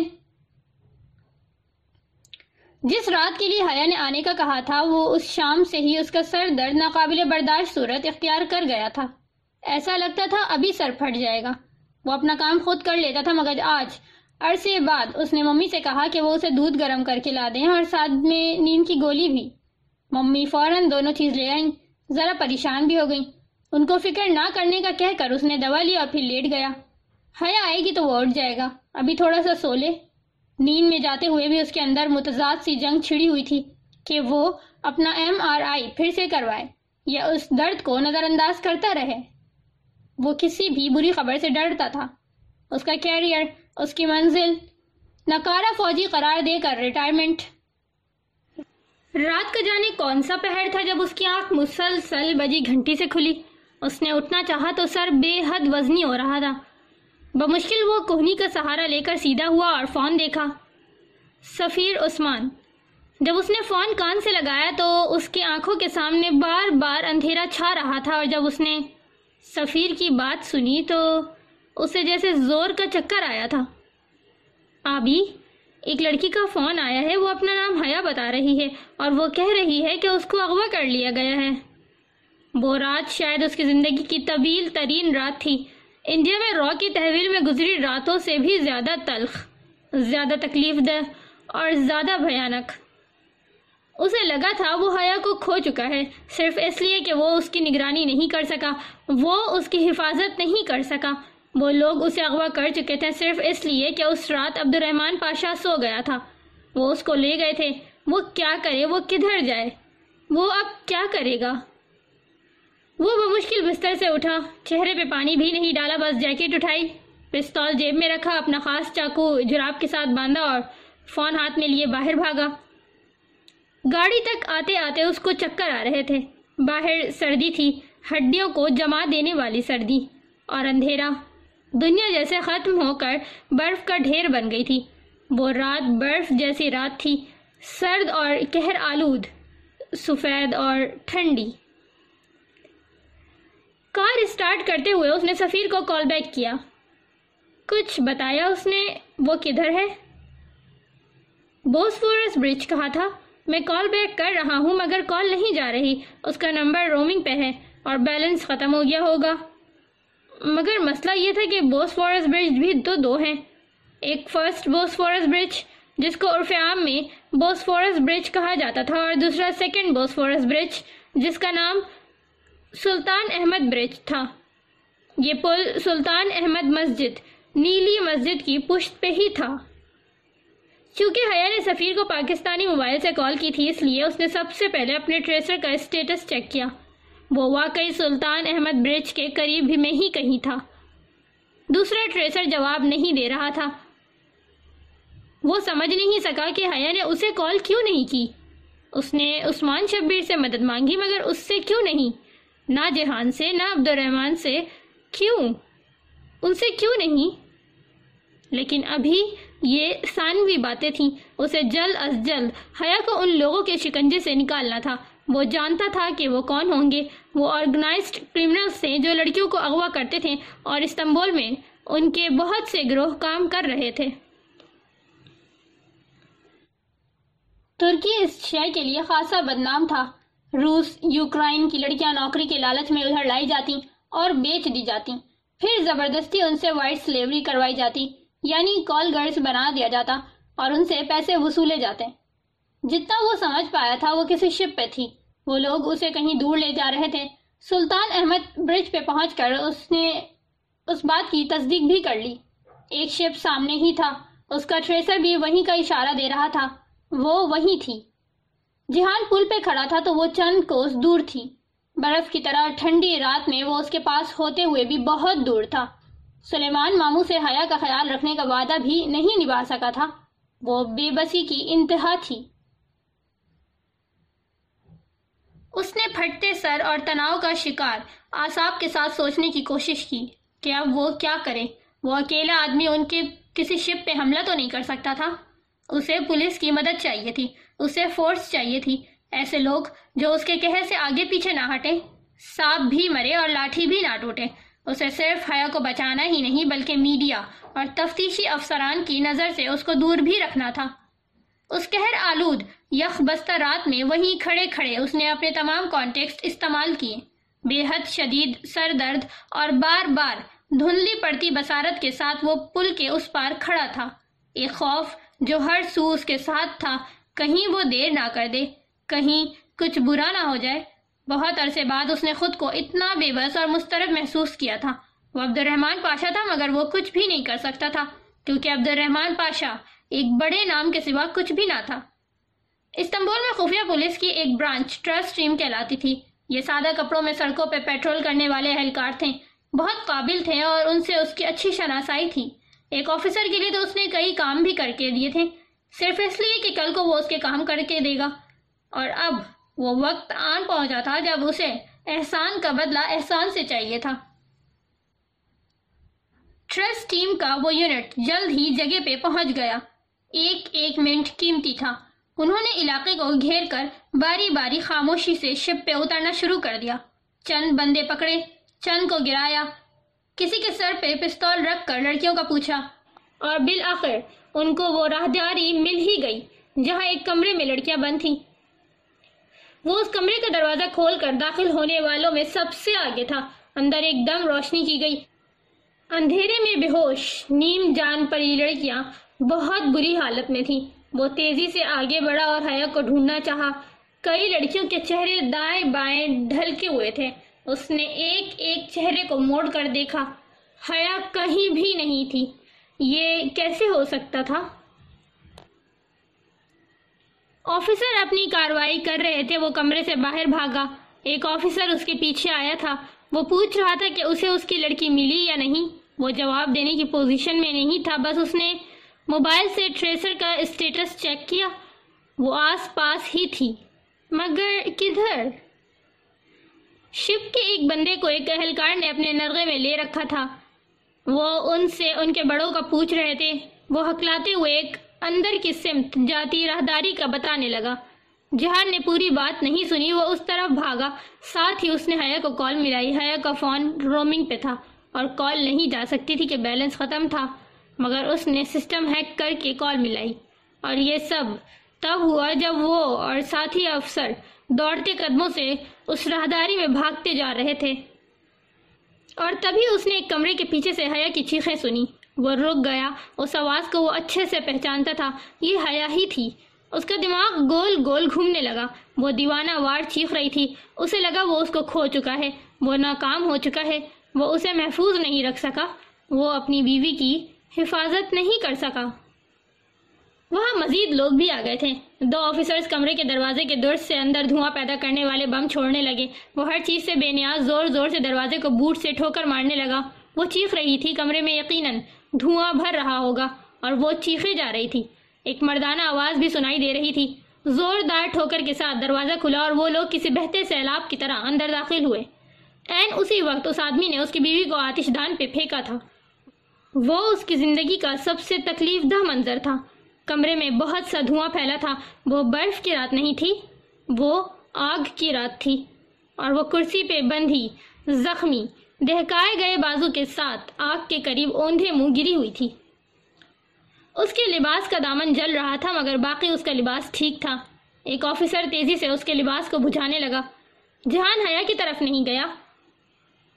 جس رات کے لیے حیا نے آنے کا کہا تھا، وہ اس شام سے ہی اس کا سر درد ناقابل برداشت صورت اختیار کر گیا تھا۔ ایسا لگتا تھا ابھی سر پھٹ جائے گا۔ وہ اپنا کام خود کر لیتا تھا، مگر آج عرصے بعد اس نے ممی سے کہا کہ وہ اسے دودھ گرم کر کے لا دیں اور ساتھ میں نیند کی گولی بھی۔ ممی فوراً دونوں چیز لے آئیں۔ ذرا پریشان بھی ہو گئی ان کو فکر نہ کرنے کا کہہ کر اس نے دوا لی اور پھر لیٹ گیا۔ حیا آئے گی تو وہ اٹھ جائے گا۔ ابھی تھوڑا سا سو لے۔ نیند میں جاتے ہوئے بھی اس کے اندر متضاد سی جنگ چھڑی ہوئی تھی کہ وہ اپنا ایم آر آئی پھر سے کروائے یا اس درد کو نظر انداز کرتا رہے۔ وہ کسی بھی بری خبر سے ڈرتا تھا۔ اس کا کیریئر، اس کی منزل نکارا فوجی قرار دے کر ریٹائرمنٹ رات کا جانے کون سا پہر تھا جب اس کی آنکھ مسلسل بجی گھنٹی سے کھلی؟ اس نے اٹھنا چاہا تو سر بے حد وزنی ہو رہا تھا۔ بمشکل وہ کوہنی کا سہارا لے کر سیدھا ہوا اور فون دیکھا۔ سفیر عثمان، جب اس نے فون کان سے لگایا تو اس کی آنکھوں کے سامنے بار بار اندھیرا چھا رہا تھا اور جب اس نے سفیر کی بات سنی تو اسے جیسے زور کا چکر آیا تھا۔ آبی، ایک لڑکی کا فون آیا ہے، وہ اپنا نام حیا بتا رہی ہے اور وہ کہہ رہی ہے کہ اس کو اغوا کر لیا گیا ہے۔ وہ رات شاید اس کی زندگی کی طویل ترین رات تھی۔ انڈیا میں رو کی تحویل میں گزری راتوں سے بھی زیادہ تلخ، زیادہ تکلیف دہ اور زیادہ بھیانک۔ اسے لگا تھا وہ حیا کو کھو چکا ہے، صرف اس لیے کہ وہ اس کی نگرانی نہیں کر سکا، وہ اس کی حفاظت نہیں کر سکا۔ وہ لوگ اسے اغوا کر چکے تھے صرف اس لیے کہ اس رات عبد الرحمن پاشا سو گیا تھا۔ وہ اس کو لے گئے تھے۔ وہ کیا کرے؟ وہ کدھر جائے؟ وہ اب کیا کرے گا؟ وہ بمشکل بستر سے اٹھا۔ چہرے پہ پانی بھی نہیں ڈالا، بس جیکٹ اٹھائی۔ پستول جیب میں رکھا، اپنا خاص چاقو جراب کے ساتھ باندھا اور فون ہاتھ میں لیے باہر بھاگا۔ گاڑی تک آتے آتے اس کو چکر آ رہے تھے۔ باہر سردی تھی، ہڈیوں کو جما دینے والی سردی۔ اور اندھیرا۔ دنیا جیسے ختم ہو کر برف کا ڈھیر بن گئی تھی۔ وہ رات برف جیسی رات تھی۔ سرد اور کہر آلود، سفید اور ٹھنڈی۔ کار اسٹارٹ کرتے ہوئے اس نے سفیر کو کال بیک کیا۔ کچھ بتایا اس نے، وہ کدھر ہے؟ بوس فورس برج کہا تھا۔ میں کال بیک کر رہا ہوں، مگر کال نہیں جا رہی۔ اس کا نمبر رومنگ پہ ہے اور بیلنس ختم ہو گیا ہوگا۔ مگر مسئلہ یہ تھا کہ بوس فورس برج بھی تو دو ہیں۔ ایک فرسٹ بوس فورس برج جس کو عرف عام میں بوس فورس برج کہا جاتا تھا، اور دوسرا سیکنڈ بوس فورس برج جس کا نام سلطان احمد برج تھا۔ یہ پل سلطان احمد مسجد، نیلی مسجد کی پشت پہ ہی تھا۔ چونکہ حیا نے سفیر کو پاکستانی موبائل سے کال کی تھی، اس لیے اس نے سب سے پہلے اپنے ٹریسر کا اسٹیٹس چیک کیا۔ وہ واقعی سلطان احمد برج کے قریب میں ہی کہیں تھا۔ دوسرا ٹریسر جواب نہیں دے رہا تھا۔ وہ سمجھ نہیں سکا کہ حیا نے اسے کال کیوں نہیں کی۔ اس نے عثمان شبیر سے مدد مانگی، مگر اس سے کیوں نہیں؟ نہ جہان سے، نہ عبد الرحمن سے۔ کیوں؟ ان سے کیوں نہیں؟ لیکن ابھی یہ ثانوی باتیں تھیں، اسے جلد از جلد حیا کو ان لوگوں کے شکنجے سے نکالنا تھا۔ وہ جانتا تھا کہ وہ کون ہوں گے۔ وہ آرگنائزڈ کرمنلز تھے جو لڑکیوں کو اغوا کرتے تھے اور استنبول میں ان کے بہت سے گروہ کام کر رہے تھے۔ ترکی اس شے کے لیے خاصا بدنام تھا۔ روس، یوکرائن کی لڑکیاں نوکری کے لالچ میں ادھر لائی جاتی اور بیچ دی جاتی۔ پھر زبردستی ان سے وائٹ سلیوری کروائی جاتی یعنی کال گرلز بنا دیا جاتا اور ان سے پیسے وصولے جاتے۔ جتنا وہ سمجھ پایا تھا وہ کسی شپ پہ تھی۔ وہ لوگ اسے کہیں دور لے جا رہے تھے۔ سلطان احمد برج پہ پہنچ کر اس نے اس بات کی تصدیق بھی کر لی۔ ایک شپ سامنے ہی تھا، اس کا ٹریسر بھی وہیں کا اشارہ دے رہا تھا۔ وہ وہی تھی۔ جہان پل پہ کھڑا تھا تو وہ چند کوس دور تھی۔ برف کی طرح ٹھنڈی رات میں وہ اس کے پاس ہوتے ہوئے بھی بہت دور تھا۔ سلیمان مامو سے حیا کا خیال رکھنے کا وعدہ بھی نہیں نبھا سکا تھا۔ وہ بے بسی کی انتہا تھی۔ اس نے پھٹتے سر اور تناؤ کا شکار آساب کے ساتھ سوچنے کی کوشش کی کہ اب وہ کیا کرے۔ وہ اکیلا آدمی ان کے کسی شپ پہ حملہ تو نہیں کر سکتا تھا۔ اسے پولیس کی مدد چاہیے تھی۔ اسے فورس چاہیے تھی۔ ایسے لوگ جو اس کے کہے سے آگے پیچھے نہ ہٹے سانپ بھی مرے اور لاٹھی بھی نہ ٹوٹے اسے صرف حیا کو بچانا ہی نہیں بلکہ میڈیا اور تفتیشی افسران کی نظر سے اس کو دور بھی رکھنا تھا۔ اس کہر آلود یخ بستہ رات میں وہیں کھڑے کھڑے اس نے اپنے تمام کانٹیکسٹ استعمال کیے۔ بے حد شدید سر درد اور بار بار دھندلی پڑتی بسارت کے ساتھ وہ پل کے اس پار کھڑا تھا۔ ایک خوف جو ہر سو اس کے ساتھ تھا۔ کہیں وہ دیر نہ کر دے، کہیں کچھ برا نہ ہو جائے۔ بہت عرصے بعد اس نے خود کو اتنا بے بس اور مسترب محسوس کیا تھا۔ وہ عبد الرحمن پاشا تھا، مگر وہ کچھ بھی نہیں کر سکتا تھا، کیونکہ عبد الرحمن پاشا ایک بڑے نام کے سوا کچھ بھی نہ تھا۔ استنبول میں خفیہ پولیس کی ایک برانچ ٹرسٹ ٹیم کہلاتی تھی۔ یہ سادہ کپڑوں میں سڑکوں پہ پیٹرول کرنے والے اہلکار تھے۔ بہت قابل تھے اور ان سے اس کی اچھی شناسائی تھی۔ ایک آفیسر کے لیے تو اس نے کئی کام بھی کر کے دیے تھے۔ صرف اس لیے کہ کل کو وہ اس کے کام کر کے دے گا۔ اور اب وہ وقت آن پہنچا تھا جب اسے احسان کا بدلہ احسان سے چاہیے تھا۔ ٹرسٹ ٹیم کا وہ یونٹ جلد ہی جگہ پہ پہنچ گیا۔ ایک ایک منٹ قیمتی تھا۔ انہوں نے علاقے کو گھیر کر باری باری خاموشی سے شپ پہ اترنا شروع کر دیا۔ چند بندے پکڑے، چند کو گرایا۔ کسی کے سر پہ پستول رکھ کر لڑکیوں کا پوچھا، اور بالآخر ان کو وہ راہداری مل ہی گئی، جہاں ایک کمرے میں لڑکیاں بند تھیں۔ وہ اس کمرے کا دروازہ کھول کر داخل ہونے والوں میں سب سے آگے تھا۔ اندر ایک دم روشنی کی گئی۔ اندھیرے میں بے ہوش، نیم جان پری لڑکیاں بہت بری حالت میں تھیں۔ وہ تیزی سے آگے بڑھا اور حیا کو ڈھونڈنا چاہا۔ کئی لڑکیوں کے چہرے دائیں بائیں ڈھلکے ہوئے تھے۔ اس نے ایک ایک چہرے کو موڑ کر دیکھا۔ حیا کہیں بھی نہیں تھی۔ یہ کیسے ہو سکتا تھا؟ آفیسر اپنی کاروائی کر رہے تھے، وہ کمرے سے باہر بھاگا۔ ایک آفیسر اس کے پیچھے آیا تھا۔ وہ پوچھ رہا تھا کہ اسے اس کی لڑکی ملی یا نہیں۔ وہ جواب دینے کی پوزیشن میں نہیں تھا، بس اس نے موبائل سے ٹریسر کا اسٹیٹس چیک کیا۔ وہ آس پاس ہی تھی۔ مگر کدھر؟ شپ کے ایک بندے کو ایک اہلکار نے اپنے نرغے میں لے رکھا تھا۔ وہ ان سے ان کے بڑوں کا پوچھ رہے تھے۔ وہ ہکلاتے ہوئے ایک اندر کی سمت جاتی راہداری کا بتانے لگا۔ جہان نے پوری بات نہیں سنی، وہ اس طرف بھاگا۔ ساتھ ہی اس نے حیا کو کال ملائی۔ حیا کا فون رومنگ پہ تھا اور کال نہیں جا سکتی تھی کہ بیلنس ختم تھا، مگر اس نے سسٹم ہیک کر کے کال ملائی۔ اور یہ سب تب ہوا جب وہ اور ساتھی افسر دوڑتے قدموں سے اس راہداری میں بھاگتے جا رہے تھے۔ اور تبھی اس نے ایک کمرے کے پیچھے سے حیا کی چیخیں سنی۔ وہ رک گیا، اس آواز کو وہ اچھے سے پہچانتا تھا۔ یہ حیا ہی تھی۔ اس کا دماغ گول گول گھومنے لگا۔ وہ دیوانہ وار چیخ رہی تھی۔ اسے لگا وہ اس کو کھو چکا ہے۔ وہ ناکام ہو چکا ہے۔ وہ اسے محفوظ نہیں رکھ سکا۔ وہ اپنی بیوی کی حفاظت نہیں کر سکا۔ وہاں مزید لوگ بھی آ گئے تھے۔ دو آفیسرز کمرے کے دروازے کے درد سے اندر دھواں پیدا کرنے والے بم چھوڑنے لگے۔ وہ ہر چیز سے بے نیاز زور زور سے دروازے کو بوٹ سے ٹھوکر مارنے لگا۔ وہ چیخ رہی تھی کمرے میں یقیناً دھواں بھر رہا ہوگا اور وہ چیخے جا رہی تھی۔ ایک مردانہ آواز بھی سنائی دے رہی تھی۔ زوردار ٹھوکر کے ساتھ دروازہ کھلا اور وہ لوگ کسی بہتے سیلاب کی طرح اندر داخل ہوئے۔ این اسی وقت اس آدمی نے اس کی بیوی کو آتش دان پہ پھینکا تھا۔ وہ اس کی زندگی کا سب سے تکلیف دہ منظر تھا۔ کمرے میں بہت سا دھواں پھیلا تھا۔ وہ برف کی رات نہیں تھی، وہ آگ کی رات تھی۔ اور وہ کرسی پہ بندھی زخمی، دہکائے گئے بازو کے ساتھ آگ کے قریب اوندھے منہ گری ہوئی تھی۔ اس کے لباس کا دامن جل رہا تھا، مگر باقی اس کا لباس ٹھیک تھا۔ ایک آفیسر تیزی سے اس کے لباس کو بجھانے لگا۔ جہان حیا کی طرف نہیں گیا۔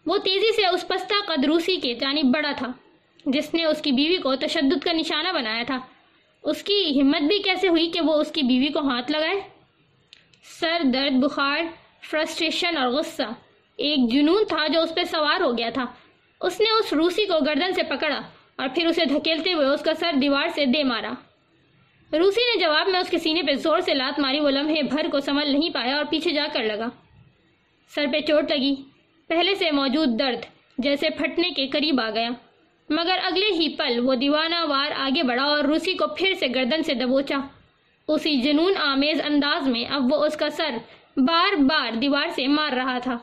وہ تیزی سے اس پستہ قدروسی کے جانب بڑا تھا، جس نے اس کی بیوی کو تشدد کا نشانہ بنایا تھا۔ اس کی ہمت بھی کیسے ہوئی کہ وہ اس کی بیوی کو ہاتھ لگائے؟ سر درد، بخار، فرسٹریشن اور غصہ۔ ایک جنون تھا جو اس پہ سوار ہو گیا تھا۔ اس نے اس روسی کو گردن سے پکڑا اور پھر اسے دھکیلتے ہوئے اس کا سر دیوار سے دے مارا۔ روسی نے جواب میں اس کے سینے پہ زور سے لات ماری، وہ لمحے بھر کو سمجھ نہیں پایا اور پیچھے جا کر لگا۔ سر پہ چوٹ لگی۔ پہلے سے موجود درد جیسے پھٹنے کے قریب آ گیا۔ مگر اگلے ہی پل وہ دیوانہ وار آگے بڑھا اور روسی کو پھر سے گردن سے دبوچا۔ اسی جنون آمیز انداز میں اب وہ اس کا سر بار بار دیوار سے مار رہا تھا۔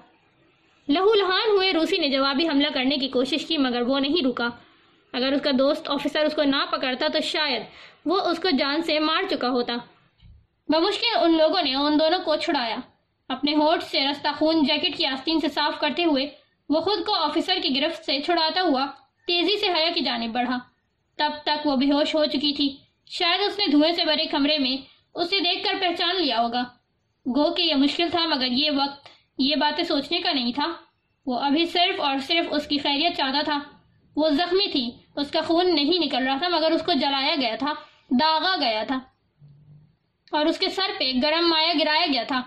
لہو لہان ہوئے روسی نے جوابی حملہ کرنے کی کوشش کی مگر وہ نہیں رکا۔ اگر اس کا دوست آفیسر اس کو نہ پکڑتا تو شاید وہ اس کو جان سے مار چکا ہوتا۔ بمشکل ان لوگوں نے ان دونوں کو چھڑایا۔ اپنے ہوٹ سے رستہ خون جیکٹ کی آستین سے صاف کرتے ہوئے وہ خود کو آفیسر کی گرفت سے چھڑاتا ہوا تیزی سے حیا کی جانب بڑھا۔ تب تک وہ بے ہوش ہو چکی تھی۔ شاید اس نے دھوئے سے بھرے کمرے میں اسے دیکھ کر پہچان لیا ہوگا۔ گو کہ یہ مشکل تھا، مگر یہ وقت، یہ باتیں سوچنے کا نہیں تھا۔ وہ ابھی صرف اور صرف اس کی خیریت چاہتا تھا۔ وہ زخمی تھی، اس کا خون نہیں نکل رہا تھا، مگر اس کو جلایا گیا تھا، داغا گیا تھا۔ اور اس کے سر پہ گرم مایا گرایا گیا تھا۔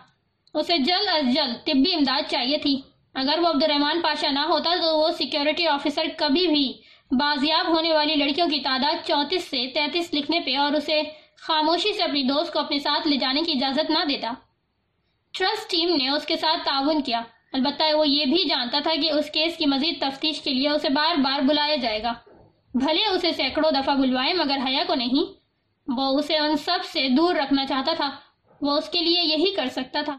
اسے جلد از جلد طبی امداد چاہیے تھی۔ اگر وہ عبدالرحمن پاشا نہ ہوتا تو وہ سیکیورٹی آفیسر کبھی بھی بازیاب ہونے والی لڑکیوں کی تعداد چونتیس سے تینتیس لکھنے پہ اور اسے خاموشی سے اپنی دوست کو اپنے ساتھ لے جانے کی اجازت نہ دیتا۔ ٹرسٹ ٹیم نے اس کے ساتھ تعاون کیا۔ البتہ وہ یہ بھی جانتا تھا کہ اس کیس کی مزید تفتیش کے لیے اسے بار بار بلایا جائے گا۔ بھلے اسے سینکڑوں دفعہ بلوائے مگر حیا کو نہیں۔ وہ اسے ان سب سے دور رکھنا چاہتا تھا۔ وہ اس کے لیے یہی کر سکتا تھا۔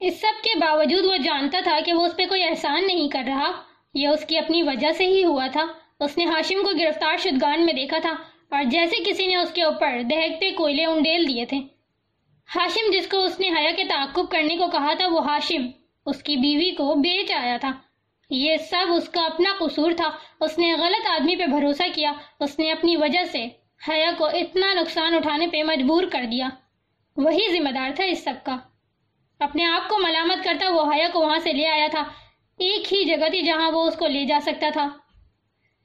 اس سب کے باوجود وہ جانتا تھا کہ وہ اس پہ کوئی احسان نہیں کر رہا۔ یہ اس کی اپنی وجہ سے ہی ہوا تھا۔ اس نے ہاشم کو گرفتار شدگان میں دیکھا تھا اور جیسے کسی نے اس کے اوپر دہکتے کوئلے انڈیل دیے تھے۔ ہاشم جس کو اس نے حیا کے تعقب کرنے کو کہا تھا، وہ ہاشم اس کی بیوی کو بیچ آیا تھا۔ یہ سب اس کا اپنا قصور تھا۔ اس نے غلط آدمی پہ بھروسہ کیا۔ اس نے اپنی وجہ سے حیا کو اتنا نقصان اٹھانے پہ مجبور کر دیا۔ وہی ذمہ دار تھا اس سب کا۔ اپنے آپ کو ملامت کرتا وہ حیا کو وہاں سے لے آیا تھا۔ ایک ہی جگہ تھی جہاں وہ اس کو لے جا سکتا تھا۔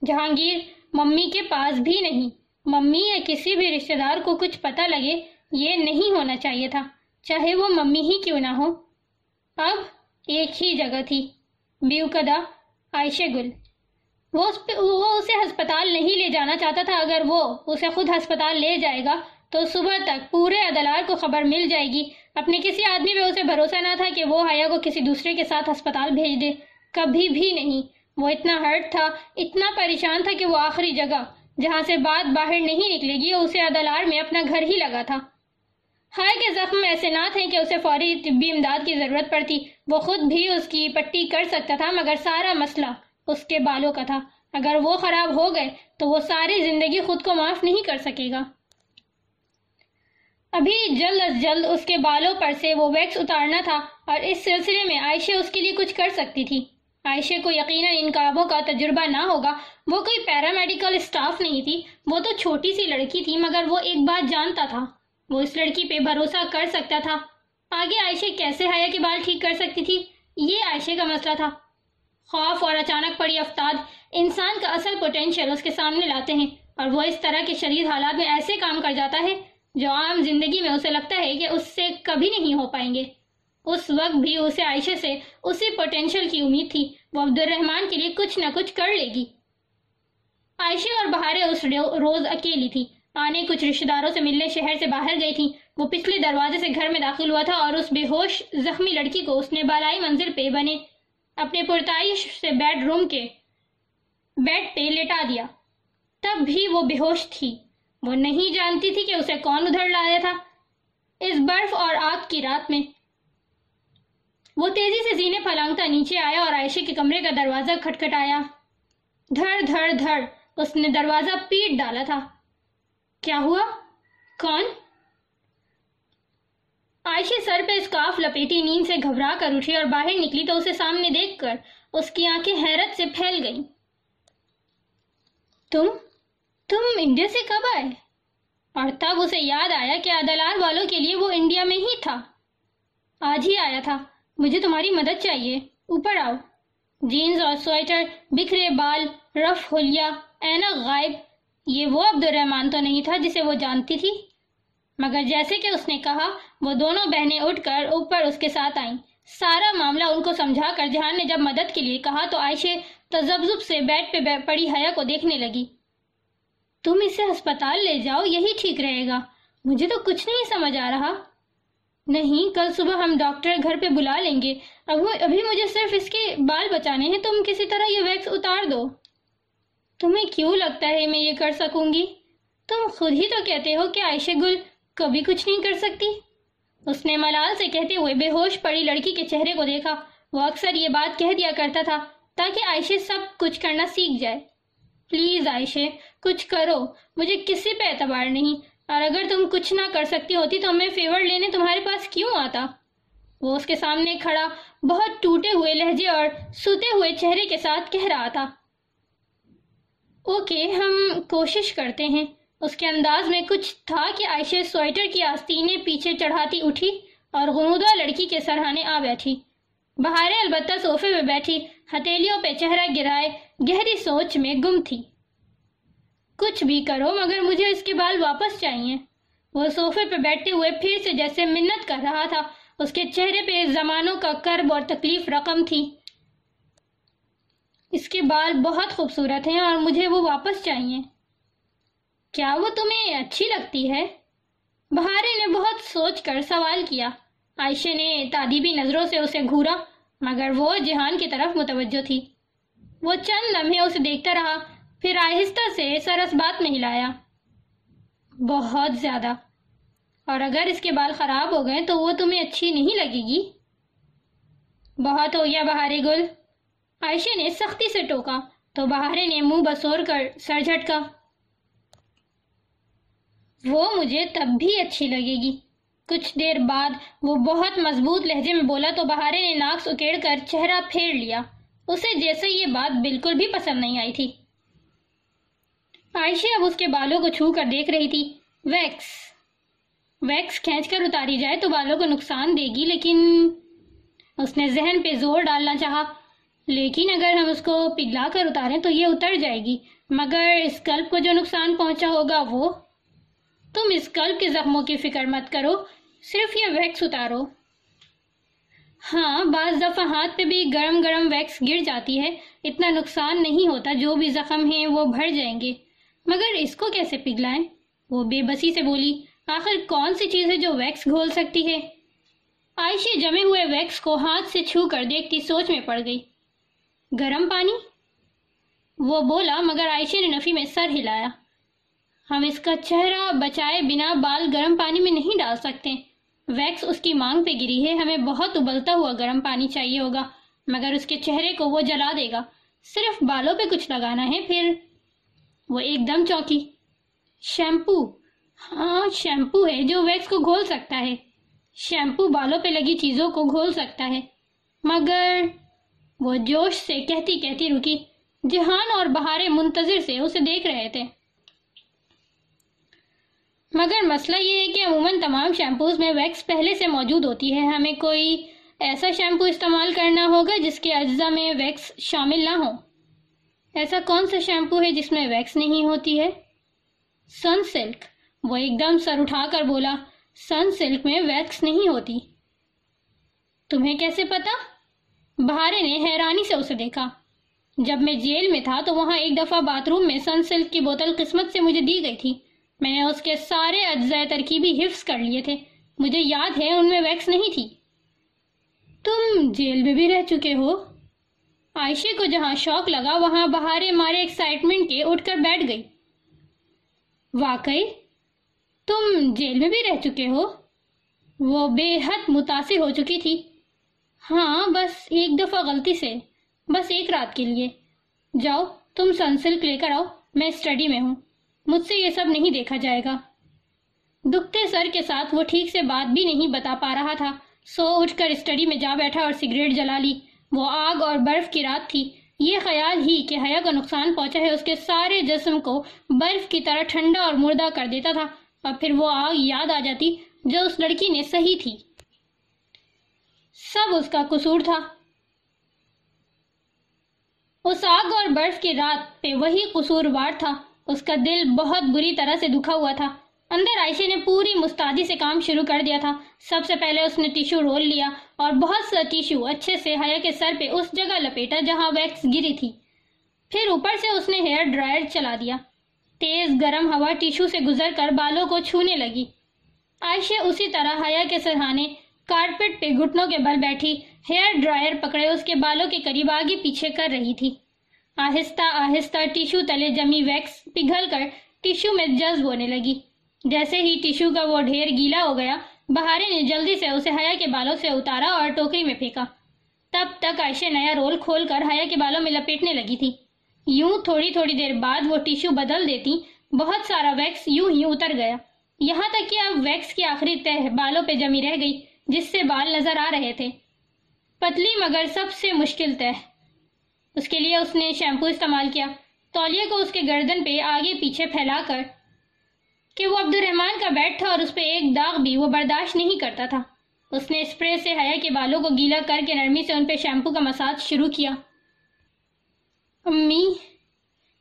جہانگیر ممی کے پاس بھی نہیں۔ ممی یا کسی بھی رشتہ دار کو کچھ پتہ لگے یہ نہیں ہونا چاہیے تھا۔ چاہے وہ ممی ہی کیوں نہ ہو۔ اب ایک ہی جگہ تھی۔ بیو کدا عائشہ گل۔ وہ اسے ہسپتال نہیں لے جانا چاہتا تھا، اگر وہ اسے خود ہسپتال لے جائے گا تو صبح تک پورے عدلار کو خبر مل جائے گی۔ اپنے کسی آدمی پہ اسے بھروسہ نہ تھا کہ وہ حیا کو کسی دوسرے کے ساتھ ہسپتال بھیج دے۔ کبھی بھی نہیں۔ وہ اتنا ہرٹ تھا، اتنا پریشان تھا کہ وہ آخری جگہ جہاں سے بات باہر نہیں نکلے گی، اسے عدلار میں اپنا گھر ہی لگا تھا۔ ہائے کے زخم ایسے نہ تھے کہ اسے فوری طبی امداد کی ضرورت پڑتی۔ وہ خود بھی اس کی پٹی کر سکتا تھا، مگر سارا مسئلہ اس کے بالوں کا تھا۔ اگر وہ خراب ہو گئے تو وہ ساری زندگی خود کو معاف نہیں کر سکے گا۔ ابھی جلد از جلد اس کے بالوں پر سے وہ ویکس اتارنا تھا اور اس سلسلے میں عائشہ اس کے لیے کچھ کر سکتی تھی۔ عائشہ کو یقیناً ان کابوں کا تجربہ نہ ہوگا۔ وہ کوئی پیرامیڈیکل اسٹاف نہیں تھی۔ وہ تو چھوٹی سی لڑکی تھی، مگر وہ ایک بات جانتا تھا۔ وہ اس لڑکی پہ بھروسہ کر سکتا تھا۔ آگے عائشہ کیسے حیا کے بال ٹھیک کر سکتی تھی؟ یہ عائشہ کا مسئلہ تھا۔ خوف اور اچانک پڑی افتاد انسان کا اصل پوٹینشیل اس کے سامنے لاتے ہیں اور وہ اس طرح کے شدید حالات میں ایسے کام کر جاتا ہے جو عام زندگی میں اسے لگتا ہے کہ اس سے کبھی نہیں ہو پائیں گے۔ اس وقت بھی اسے عائشہ سے اسی پوٹینشل کی امید تھی۔ وہ عبد الرحمان کے لیے کچھ نہ کچھ کر لے گی۔ عائشہ اور بہارے اس روز اکیلی تھی۔ آنے کچھ رشتہ داروں سے ملنے شہر سے باہر گئی تھی۔ وہ پچھلے دروازے سے گھر میں داخل ہوا تھا اور اس بے ہوش، زخمی لڑکی کو اس نے بالائی منزل پہ بنے، اپنے پرتائش سے بیڈ روم کے، بیڈ پہ لٹا دیا۔ تب بھی وہ بے ہوش تھی۔ وہ نہیں جانتی تھی کہ اسے کون ادھر لایا تھا۔ اس برف اور آگ کی رات میں۔ وہ تیزی سے زینے پھلانگتا نیچے آیا اور عائشہ کے کمرے کا دروازہ کھٹکھٹ آیا دھڑ دھڑ دھڑ، اس نے دروازہ پیٹ ڈالا تھا۔ کیا ہوا؟ کون؟ عائشہ سر پہ اسکاف لپیٹی، نیند سے گھبرا کر اٹھی اور باہر نکلی تو اسے سامنے دیکھ کر اس کی آنکھیں حیرت سے پھیل گئیں۔ تم؟ تم انڈیا سے کب آئے؟ اور تب اسے یاد آیا کہ عدلار والوں کے لیے وہ انڈیا میں ہی تھا۔ آج ہی آیا تھا۔ مجھے تمہاری مدد چاہیے۔ اوپر آؤ۔ جینز اور سویٹر بکھرے، بال رف، ہولیا اینا غائب۔ یہ وہ عبد الرحمان تو نہیں تھا جسے وہ جانتی تھی؟ مگر جیسے کہ اس نے کہا، وہ دونوں بہنیں اٹھ کر اوپر اس کے ساتھ آئیں۔ سارا معاملہ ان کو سمجھا کر جہان نے جب مدد کے لیے کہا تو عائشہ تزبزب سے بیڈ پہ پڑی حیا کو دیکھنے لگی۔ تم اسے ہسپتال لے جاؤ، یہی ٹھیک رہے گا۔ مجھے تو کچھ نہیں سمجھ آ رہا۔ نہیں، کل صبح ہم ڈاکٹر گھر پہ بلا لیں گے۔ ابھی مجھے صرف اس کے بال بچانے ہیں، تم کسی طرح یہ ویکس اتار دو۔ تمہیں کیوں لگتا ہے میں یہ کر سکوں گی؟ تم خود ہی تو کہتے ہو کہ عائشہ گل کبھی کچھ نہیں کر سکتی۔ اس نے ملال سے کہتے ہوئے بے ہوش پڑی لڑکی کے چہرے کو دیکھا۔ وہ اکثر یہ بات کہہ دیا کرتا تھا تاکہ عائشہ سب کچھ کرنا سیکھ جائے۔ پلیز عائشہ، کچھ کرو۔ مجھے کسی پہ اعتبار نہیں۔ اور اگر تم کچھ نہ کر سکتی ہوتی تو میں فیور لینے تمہارے پاس کیوں آتا؟ وہ اس کے سامنے کھڑا، بہت ٹوٹے ہوئے لہجے اور سوتے ہوئے چہرے کے ساتھ کہہ رہا تھا۔ اوکے، ہم کوشش کرتے ہیں۔ اس کے انداز میں کچھ تھا کہ عائشہ سویٹر کی آستینیں پیچھے چڑھاتی اٹھی اور غنودہ لڑکی کے سرحانے آ بیٹھی۔ بہارے البتہ صوفے میں بیٹھی۔ ہتیلیوں پہ چہرہ گرائے، گہری سوچ میں گم تھی۔ کچھ بھی کرو، مگر مجھے اس کے بال واپس چاہیے۔ وہ صوفے پہ بیٹھتے ہوئے پھر سے جیسے منت کر رہا تھا۔ اس کے چہرے پہ زمانوں کا کرب اور تکلیف رقم تھی۔ اس کے بال بہت خوبصورت ہیں اور مجھے وہ واپس چاہیے۔ کیا وہ تمہیں اچھی لگتی ہے؟ بہارے نے بہت سوچ کر سوال کیا۔ عائشہ نے تعدیبی نظروں سے اسے گھورا۔ مگر وہ جہان کی طرف متوجہ تھی۔ وہ چند لمحے اسے دیکھتا رہا، پھر آہستہ سے سرس بات میں ہلایا۔ بہت زیادہ۔ اور اگر اس کے بال خراب ہو گئے تو وہ تمہیں اچھی نہیں لگے گی۔ بہت ہو گیا بہاری گل۔ عائشہ نے سختی سے ٹوکا، تو بہارے نے منہ بسور کر سر جھٹکا۔ وہ مجھے تب بھی اچھی لگے گی۔ کچھ دیر بعد وہ بہت مضبوط لہجے میں بولا تو بہارے نے ناک اکیڑ کر چہرہ پھیر لیا۔ اسے جیسے یہ بات بالکل بھی پسند نہیں آئی تھی۔ عائشہ اب اس کے بالوں کو چھو کر دیکھ رہی تھی۔ ویکس ویکس کھینچ کر اتاری جائے تو بالوں کو نقصان دے گی، لیکن اس نے ذہن پہ زور ڈالنا چاہا۔ لیکن اگر ہم اس کو پگھلا کر اتاریں تو یہ اتر جائے گی۔ مگر اسکل کو جو نقصان پہنچا ہوگا وہ تم اس کلب کے زخموں کی فکر مت کرو، صرف یہ ویکس اتارو۔ ہاں بعض دفعہ ہاتھ پہ بھی گرم گرم ویکس گر جاتی ہے، اتنا نقصان نہیں ہوتا، جو بھی زخم ہیں وہ بھر جائیں گے۔ مگر اس کو کیسے پگھلائیں؟ وہ بے بسی سے بولی، آخر کون سی چیز ہے جو ویکس گھول سکتی ہے؟ عائشہ جمے ہوئے ویکس کو ہاتھ سے چھو کر دیکھتی سوچ میں پڑ گئی۔ گرم پانی؟ وہ بولا، مگر عائشہ نے نفی میں سر ہلایا۔ ہم اس کا چہرہ بچائے بنا بال گرم پانی میں نہیں ڈال سکتے۔ ویکس اس کی مانگ پہ گری ہے، ہمیں بہت ابلتا ہوا گرم پانی چاہیے ہوگا، مگر اس کے چہرے کو وہ جلا دے گا۔ صرف بالوں پہ کچھ لگانا ہے، پھر وہ ایک دم چوکی۔ شیمپو۔ ہاں شیمپو ہے جو ویکس کو گھول سکتا ہے۔ شیمپو بالوں پہ لگی چیزوں کو گھول سکتا ہے۔ مگر وہ جوش سے کہتی کہتی رکی۔ جہان اور بہارے منتظر سے اسے دیکھ رہے تھے۔ مگر مسئلہ یہ ہے کہ عموماً تمام شیمپوز میں ویکس پہلے سے موجود ہوتی ہے۔ ہمیں کوئی ایسا شیمپو استعمال کرنا ہوگا جس کے اجزاء میں ویکس شامل نہ ہو ایسا کون سا شیمپو ہے جس میں ویکس نہیں ہوتی ہے؟ Sunsilk. وہ ایک دم سر اٹھا کر بولا، سن سلک میں ویکس نہیں ہوتی۔ تمہیں کیسے پتا؟ بہارے نے حیرانی سے اسے دیکھا۔ جب میں جیل میں تھا تو وہاں ایک دفعہ باتھ روم میں سن سلک کی بوتل قسمت سے مجھے دی گئی تھی۔ میں نے اس کے سارے اجزاء ترکیبی حفظ کر لیے تھے۔ مجھے یاد ہے ان میں ویکس نہیں تھی۔ تم جیل میں بھی رہ چکے ہو۔ عائشے کو جہاں شوق لگا، وہاں بہارے مارے ایکسائٹمنٹ کے اٹھ کر بیٹھ گئی۔ واقعی؟ تم جیل میں بھی رہ چکے ہو؟ وہ بے حد متاثر ہو چکی تھی۔ ہاں بس ایک دفعہ غلطی سے۔ بس ایک رات کے لیے۔ جاؤ، تم سنسلک لے کر آؤ۔ میں اسٹڈی میں ہوں۔ مجھ سے یہ سب نہیں دیکھا جائے گا۔ دکھتے سر کے ساتھ وہ ٹھیک سے بات بھی نہیں بتا پا رہا تھا۔ سو اٹھ کر اسٹڈی میں جا بیٹھا اور سگریٹ جلا لی۔ وہ آگ اور برف کی رات تھی۔ یہ خیال ہی کہ حیا کو نقصان پہنچا ہے، اس کے سارے جسم کو برف کی طرح ٹھنڈا اور مردہ کر دیتا تھا۔ اور پھر وہ آگ یاد آ جاتی جو اس لڑکی نے صحیح تھی۔ سب اس کا قصور تھا۔ اس آگ اور برف کی رات پہ وہی قصوروار تھا۔ اس کا دل بہت بری طرح سے دکھا ہوا تھا۔ اندر عائشہ نے پوری مستعدی سے کام شروع کر دیا تھا۔ سب سے پہلے اس نے ٹیشو رول لیا اور بہت سا ٹیشو اچھے سے حیا کے سر پہ اس جگہ لپیٹا جہاں ویکس گری تھی۔ پھر اوپر سے اس نے ہیئر ڈرائر چلا دیا۔ تیز گرم ہوا ٹیشو سے گزر کر بالوں کو چھونے لگی۔ عائشہ اسی طرح حیا کے سرحانے کارپٹ پہ گھٹنوں کے بل بیٹھی ہیئر ڈرائر پکڑے اس کے بالوں کے قریب آگے پیچھے کر رہی تھی۔ آہستہ آہستہ ٹیشو تلے جمی ویکس پگھل کر ٹیشو میں جذب ہونے لگی۔ جیسے ہی ٹیشو کا وہ ڈھیر گیلا ہو گیا، بہارے نے جلدی سے اسے حیا کے بالوں سے اتارا اور ٹوکری میں پھینکا۔ تب تک عائشہ نیا رول کھول کر حیا کے بالوں میں لپیٹنے لگی تھی۔ یوں تھوڑی تھوڑی دیر بعد وہ ٹیشو بدل دیتی، بہت سارا ویکس یوں ہی اتر گیا۔ یہاں تک کہ اب ویکس کی آخری تہ بالوں پہ جمی رہ گئی، جس سے بال نظر آ رہے تھے۔ پتلی مگر سب سے مشکل تہ۔ اس کے لیے اس نے شیمپو استعمال کیا۔ تولیے کو اس کے گردن پہ آگے پیچھے پھیلا کر کہ وہ عبد الرحمان کا بیٹ تھا اور اس پہ ایک داغ بھی وہ برداشت نہیں کرتا تھا۔ اس نے اسپرے سے حیا کے بالوں کو گیلا کر کے نرمی سے ان پہ شیمپو کا مساج شروع کیا۔ امی،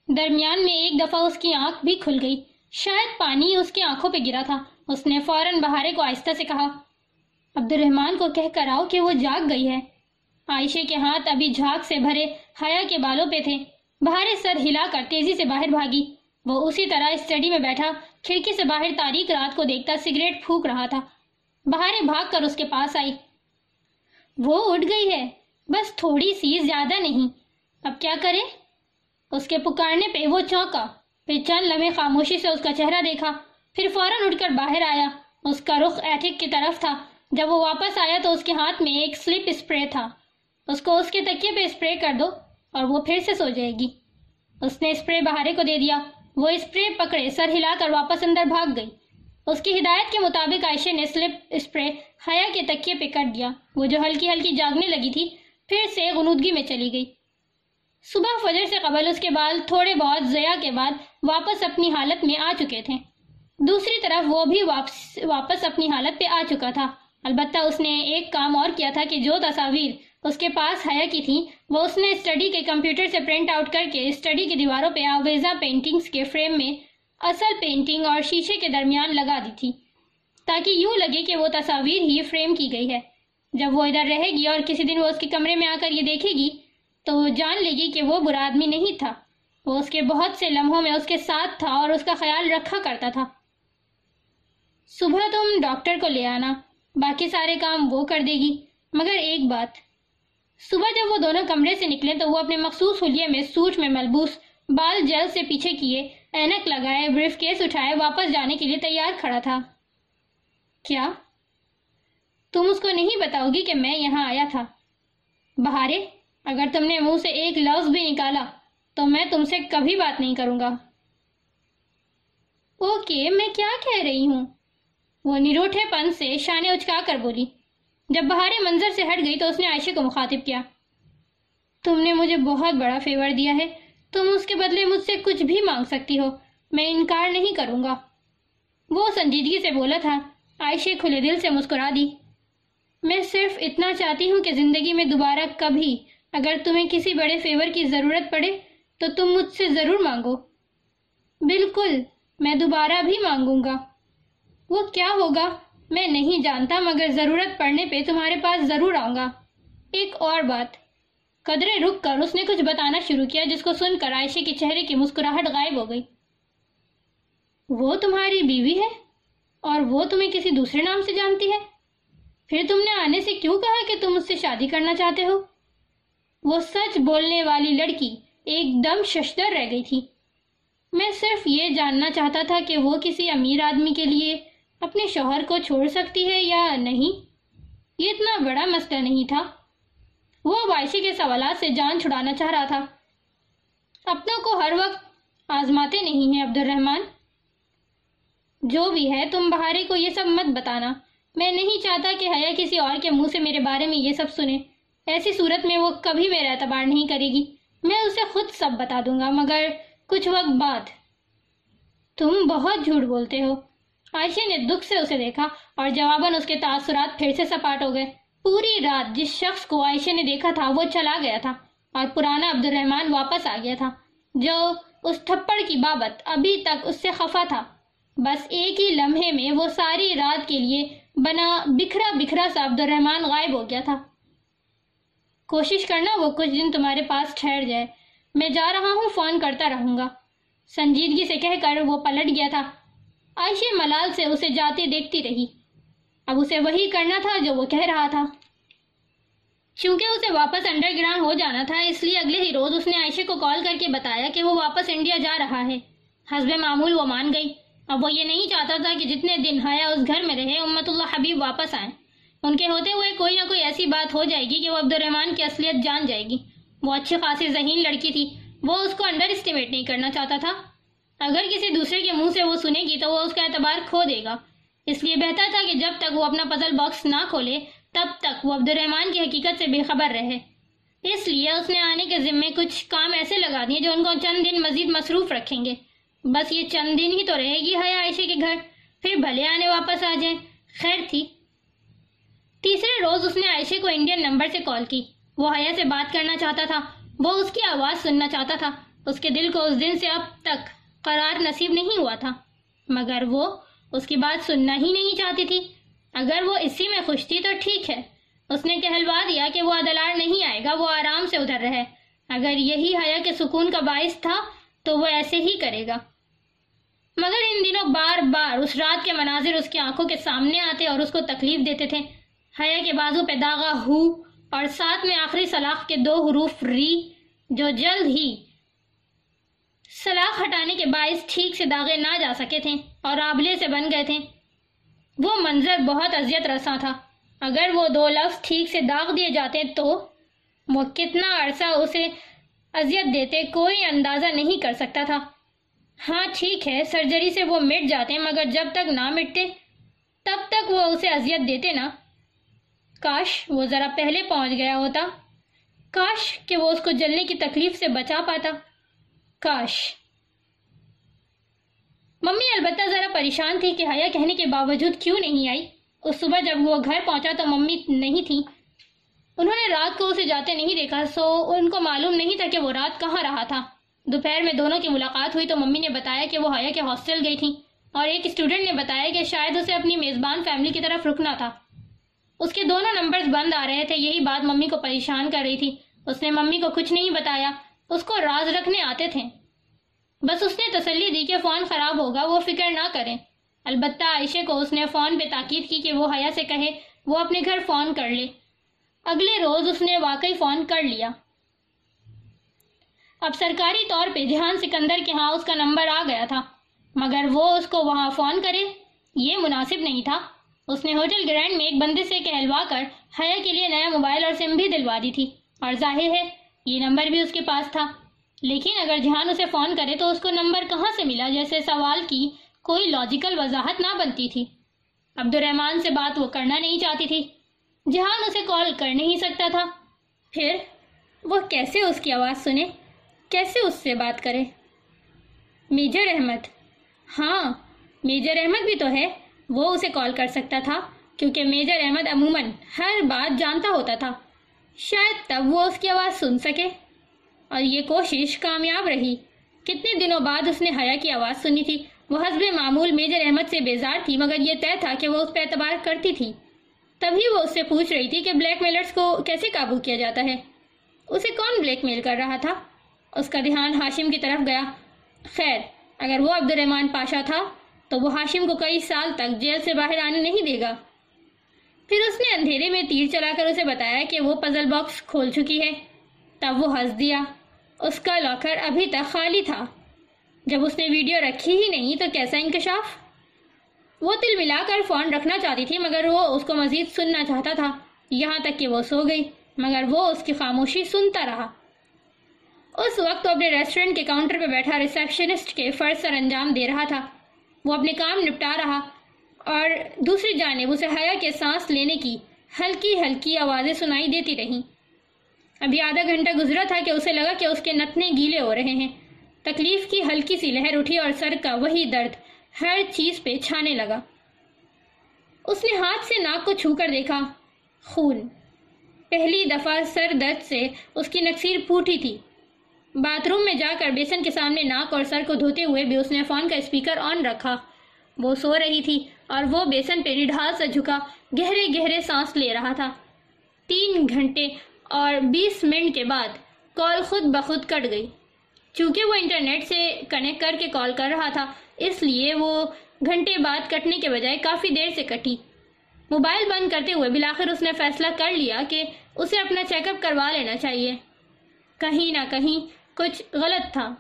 درمیان میں ایک دفعہ اس کی آنکھ بھی کھل گئی۔ شاید پانی اس کی آنکھوں پہ گرا تھا۔ اس نے فوراً بہارے کو آہستہ سے کہا عبد الرحمان کو کہہ کر آؤ کہ وہ جاگ گئی ہے۔ عائشے کے ہاتھ ابھی جھاگ سے بھرے حیا کے بالوں پہ تھے۔ بہارے سر ہلا کر تیزی سے باہر بھاگی۔ وہ اسی طرح اسٹڈی میں بیٹھا، کھڑکی سے باہر تاریخ رات کو دیکھتا سگریٹ پھونک رہا تھا۔ بہارے بھاگ کر اس کے پاس آئی۔ وہ اٹھ گئی ہے، بس تھوڑی سی زیادہ نہیں۔ اب کیا کرے؟ اس کے پکارنے پہ وہ چونکا، پھر چند لمحے خاموشی سے اس کا چہرہ دیکھا۔ پھر فوراً اٹھ کر باہر آیا۔ اس کا رخ ایتھک کی طرف تھا۔ جب وہ واپس آیا تو اس کے ہاتھ میں ایک سلپ اسپرے تھا۔ اس کو اس کے تکیے پہ اسپرے کر دو اور وہ پھر سے سو جائے گی۔ اس نے اسپرے بہارے کو دے دیا۔ وہ اسپرے پکڑے، سر ہلا کر واپس اندر بھاگ گئی۔ اس کی ہدایت کے مطابق عائشہ نے سلپ اسپرے حیا کے تکیے پہ کر دیا۔ وہ جو ہلکی ہلکی جاگنے لگی تھی، پھر سے غنودگی میں چلی گئی۔ صبح فجر سے قبل اس کے بال تھوڑے بہت ضیاء کے بعد واپس اپنی حالت میں آ چکے تھے۔ دوسری طرف وہ بھی واپس واپس اپنی حالت پہ آ چکا تھا۔ البتہ اس نے ایک کام اور کیا تھا کہ جو تصاویر اس کے پاس حیا کی تھی وہ اس نے اسٹڈی کے کمپیوٹر سے پرنٹ آؤٹ کر کے اسٹڈی کی دیواروں پہ آویزہ پینٹنگز کے فریم میں اصل پینٹنگ اور شیشے کے درمیان لگا دی تھی، تاکہ یوں لگے کہ وہ تصاویر ہی فریم کی گئی ہے۔ جب وہ ادھر رہے گی اور کسی دن وہ اس کے کمرے میں آ کر یہ دیکھے گی، تو وہ جان لے گی کہ وہ برا آدمی نہیں تھا۔ وہ اس کے بہت سے لمحوں میں اس کے ساتھ تھا اور اس کا خیال رکھا کرتا تھا۔ صبح تم ڈاکٹر کو لے آنا۔ باقی سارے کام وہ کر دے گی۔ مگر ایک بات، صبح جب وہ دونوں کمرے سے نکلے تو وہ اپنے مخصوص حلیے میں سوٹ میں ملبوس بال جل سے پیچھے کیے، اینک لگائے بریف کیس اٹھائے، واپس جانے کے لیے تیار کھڑا تھا۔ کیا؟ تم اس کو نہیں بتاؤ گی کہ میں یہاں آیا تھا؟ بہارے، اگر تم نے منہ سے ایک لفظ بھی نکالا تو میں تم سے کبھی بات نہیں کروں گا۔ اوکے، میں کیا کہہ رہی ہوں؟ وہ نروٹھے پن سے شانے اچکا کر بولی، جب بہارے منظر سے ہٹ گئی تو اس نے عائشہ کو مخاطب کیا۔ تم نے مجھے بہت بڑا فیور دیا ہے، تم اس کے بدلے مجھ سے کچھ بھی مانگ سکتی ہو، میں انکار نہیں کروں گا۔ وہ سنجیدگی سے بولا تھا، عائشہ کھلے دل سے مسکرا دی۔ میں صرف اتنا چاہتی ہوں کہ زندگی میں دوبارہ کبھی اگر تمہیں کسی بڑے فیور کی ضرورت پڑے، تو تم مجھ سے ضرور مانگو۔ بالکل، میں دوبارہ بھی مانگوں گا۔ وہ کیا ہوگا؟ میں نہیں جانتا، مگر ضرورت پڑنے پہ تمہارے پاس ضرور آؤں گا۔ ایک اور بات۔ قدرے، رک کر، اس نے کچھ بتانا شروع کیا، جس کو سن کر عائشہ کے چہرے کی مسکراہٹ غائب ہو گئی۔ وہ تمہاری بیوی ہے؟ اور وہ تمہیں کسی دوسرے نام سے جانتی ہے؟ پھر تم نے آنے سے کیوں کہا کہ تم اس سے شادی کرنا چاہتے ہو؟ وہ سچ بولنے والی لڑکی ایک دم ششدر رہ گئی تھی۔ میں صرف یہ جاننا چاہتا تھا کہ وہ کسی امیر آدمی کے لیے اپنے شوہر کو چھوڑ سکتی ہے یا نہیں؟ یہ اتنا بڑا مسئلہ نہیں تھا۔ وہ اب عائشہ کے سوالات سے جان چھڑانا چاہ رہا تھا۔ اپنوں کو ہر وقت آزماتے نہیں ہیں عبد الرحمن جو بھی ہے، تم بہارے کو یہ سب مت بتانا۔ میں نہیں چاہتا کہ حیا کسی اور کے منہ سے میرے بارے میں یہ سب سنے۔ ایسی صورت میں وہ کبھی میرا اعتبار نہیں کرے گی۔ میں اسے خود سب بتا دوں گا، مگر کچھ وقت بعد۔ تم بہت جھوٹ بولتے ہو۔ عائشہ نے دکھ سے اسے دیکھا اور جواباً اس کے تاثرات پھر سے سپاٹ ہو گئے۔ پوری رات جس شخص کو عائشہ نے دیکھا تھا، وہ چلا گیا تھا اور پرانا عبد الرحمن واپس آ گیا تھا، جو اس تھپڑ کی بابت ابھی تک اس سے خفا تھا۔ بس ایک ہی لمحے میں وہ ساری رات کے لیے بنا بکھرا بکھرا سا عبد الرحمن غائب ہو گیا تھا۔ کوشش کرنا وہ کچھ دن تمہارے پاس ٹھہر جائے۔ میں جا رہا ہوں، فون کرتا رہوں گا۔ سنجیدگی سے کہہ کر وہ پلٹ گیا تھا۔ عائشہ ملال سے اسے جاتے دیکھتی رہی۔ اب اسے وہی کرنا تھا جو وہ کہہ رہا تھا۔ چونکہ اسے واپس انڈر گراؤنڈ ہو جانا تھا، اس لیے اگلے ہی روز اس نے عائشہ کو کال کر کے بتایا کہ وہ واپس انڈیا جا رہا ہے۔ حسب معمول وہ مان گئی۔ اب وہ یہ نہیں چاہتا تھا کہ جتنے دن حیا اس گھر میں رہے، امت اللہ حبیب واپس آئیں۔ ان کے ہوتے ہوئے کوئی نہ کوئی ایسی بات ہو جائے گی کہ وہ عبد الرحمن کی اصلیت جان جائے گی۔ وہ اچھی خاصی ذہین لڑکی تھی۔ وہ اس کو انڈر اسٹیمیٹ نہیں کرنا چاہتا تھا۔ اگر کسی دوسرے کے منہ سے وہ سنے گی تو وہ اس کا اعتبار کھو دے گا۔ اس لیے بہتر تھا کہ جب تک وہ اپنا پزل باکس نہ کھولے، تب تک وہ عبد الرحمن کی حقیقت سے بے خبر رہے۔ اس لیے اس نے آنے کے ذمے کچھ کام ایسے لگا دیے جو ان کو چند دن مزید مصروف رکھیں گے۔ بس یہ چند دن ہی تو رہے گی حیا عائشہ کے گھر۔ پھر بھلے آنے واپس آ جائیں۔ خیر تھی۔ تیسرے روز اس نے عائشہ کو انڈین نمبر سے کال کی۔ وہ حیا سے بات کرنا چاہتا تھا۔ وہ اس کی آواز سننا چاہتا تھا۔ اس کے دل کو اس دن سے اب تک قرار نصیب نہیں ہوا تھا، مگر وہ اس کی بات سننا ہی نہیں چاہتی تھی۔ اگر وہ اسی میں خوش تھی تو ٹھیک ہے۔ اس نے کہلوا دیا کہ وہ عدلار نہیں آئے گا، وہ آرام سے ادھر رہے۔ اگر یہی حیا کے سکون کا باعث تھا تو وہ ایسے ہی کرے گا۔ مگر ان دنوں بار بار اس رات کے مناظر اس کی آنکھوں کے سامنے آتے اور اس کو تکلیف دیتے تھے۔ حیا کے بازو پہ داغا ہو اور ساتھ میں آخری سلاخ کے دو حروف ری جو جلد ہی سلاخ ہٹانے کے باعث ٹھیک سے داغے نہ جا سکے تھے اور آبلے سے بن گئے تھے۔ وہ منظر بہت اذیت رساں تھا۔ اگر وہ دو لفظ ٹھیک سے داغ دیے جاتے تو وہ کتنا عرصہ اسے اذیت دیتے کوئی اندازہ نہیں کر سکتا تھا۔ ہاں ٹھیک ہے، سرجری سے وہ مٹ جاتے، مگر جب تک نہ مٹتے، تب تک وہ اسے اذیت دیتے نا۔ کاش وہ ذرا پہلے پہنچ گیا ہوتا۔ کاش کہ وہ اس کو جلنے کی تکلیف سے بچا پاتا۔ کاش۔ ممی، البتہ ذرا پریشان تھی کہ حیا کہنے کے باوجود کیوں نہیں آئی۔ اس صبح جب وہ گھر پہنچا تو ممی نہیں تھی۔ انہوں نے رات کو اسے جاتے نہیں دیکھا، سو ان کو معلوم نہیں تھا کہ وہ رات کہاں رہا تھا۔ دوپہر میں دونوں کی ملاقات ہوئی تو ممی نے بتایا کہ وہ حیا کے ہاسٹل گئی تھی، اور ایک اسٹوڈنٹ نے بتایا کہ شاید اسے اپنی میزبان فیملی کی طرف رکنا تھا۔ اس کے دونوں نمبرز بند آ رہے تھے، یہی بات ممی کو پریشان کر رہی تھی۔ اس نے ممی کو کچھ نہیں بتایا، اس کو راز رکھنے آتے تھے۔ بس اس نے تسلی دی کہ فون خراب ہوگا، وہ فکر نہ کریں۔ البتہ عائشہ کو اس نے فون پہ تاکید کی کہ وہ حیا سے کہے، وہ اپنے گھر فون کر لے۔ اگلے روز اس نے واقعی فون کر لیا۔ اب سرکاری طور پہ جہان سکندر کے ہاں اس کا نمبر آ گیا تھا، مگر وہ اس کو وہاں فون کرے، یہ مناسب نہیں تھا۔ اس نے ہوٹل گرینڈ میں ایک بندے سے کہلوا کر حیا کے لیے نیا موبائل اور سم بھی دلوا دی تھی۔ اور ظاہر ہے، یہ نمبر بھی اس کے پاس تھا۔ لیکن اگر جہان اسے فون کرے تو اس کو نمبر کہاں سے ملا جیسے سوال کی کوئی لاجیکل وضاحت نہ بنتی تھی۔ عبد الرحمان سے بات وہ کرنا نہیں چاہتی تھی۔ جہان اسے کال کر نہیں سکتا تھا۔ پھر وہ کیسے اس کی آواز سنے؟ کیسے اس سے بات کرے؟ میجر احمد۔ ہاں میجر احمد بھی تو ہے۔ وہ اسے کال کر سکتا تھا، کیونکہ میجر احمد عموماً ہر بات جانتا ہوتا تھا۔ شاید تب وہ اس کی آواز سن سکے۔ اور یہ کوشش کامیاب رہی۔ کتنے دنوں بعد اس نے حیا کی آواز سنی تھی۔ وہ حسب معمول میجر احمد سے بیزار تھی، مگر یہ طے تھا کہ وہ اس پہ اعتبار کرتی تھی۔ تبھی وہ اس سے پوچھ رہی تھی کہ بلیک میلرز کو کیسے قابو کیا جاتا ہے۔ اسے کون بلیک میل کر رہا تھا؟ اس کا دھیان ہاشم کی طرف گیا۔ خیر، اگر وہ عبد الرحمان پاشا تھا، تو وہ ہاشم کو کئی سال تک جیل سے باہر آنے نہیں دے گا۔ پھر اس نے اندھیرے میں تیر چلا کر اسے بتایا کہ وہ پزل باکس کھول چکی ہے۔ تب وہ ہنس دیا۔ اس کا لاکر ابھی تک خالی تھا۔ جب اس نے ویڈیو رکھی ہی نہیں تو کیسا انکشاف؟ وہ تل ملا کر فون رکھنا چاہتی تھی، مگر وہ اس کو مزید سننا چاہتا تھا۔ یہاں تک کہ وہ سو گئی، مگر وہ اس کی خاموشی سنتا رہا۔ اس وقت وہ اپنے ریسٹورنٹ کے کاؤنٹر پہ بیٹھا، ریسیپشنسٹ کے فرض سر انجام دے رہا تھا۔ وہ اپنے کام نپٹا رہا، اور دوسری جانب اسے حیا کے سانس لینے کی ہلکی ہلکی آوازیں سنائی دیتی رہیں۔ ابھی آدھا گھنٹہ گزرا تھا کہ اسے لگا کہ اس کے نتنے گیلے ہو رہے ہیں۔ تکلیف کی ہلکی سی لہر اٹھی اور سر کا وہی درد ہر چیز پہ چھانے لگا۔ اس نے ہاتھ سے ناک کو چھو کر دیکھا۔ خون۔ پہلی دفعہ سر درد سے اس کی نکسیر پھوٹی تھی۔ باتھ روم میں جا کر بیسن کے سامنے ناک اور سر کو دھوتے ہوئے بھی اس نے فون کا اسپیکر آن رکھا۔ وہ سو رہی تھی اور وہ بیسن پہ نڈھال سے جھکا، گہرے گہرے سانس لے رہا تھا۔ تین گھنٹے اور بیس منٹ کے بعد کال خود بخود کٹ گئی۔ چونکہ وہ انٹرنیٹ سے کنیکٹ کر کے کال کر رہا تھا، اس لیے وہ گھنٹے بعد کٹنے کے بجائے کافی دیر سے کٹی۔ موبائل بند کرتے ہوئے بلاخر اس نے فیصلہ کر لیا کہ اسے اپنا چیک اپ کروا لینا چاہیے۔ کہیں نہ کہیں کچھ غلط تھا۔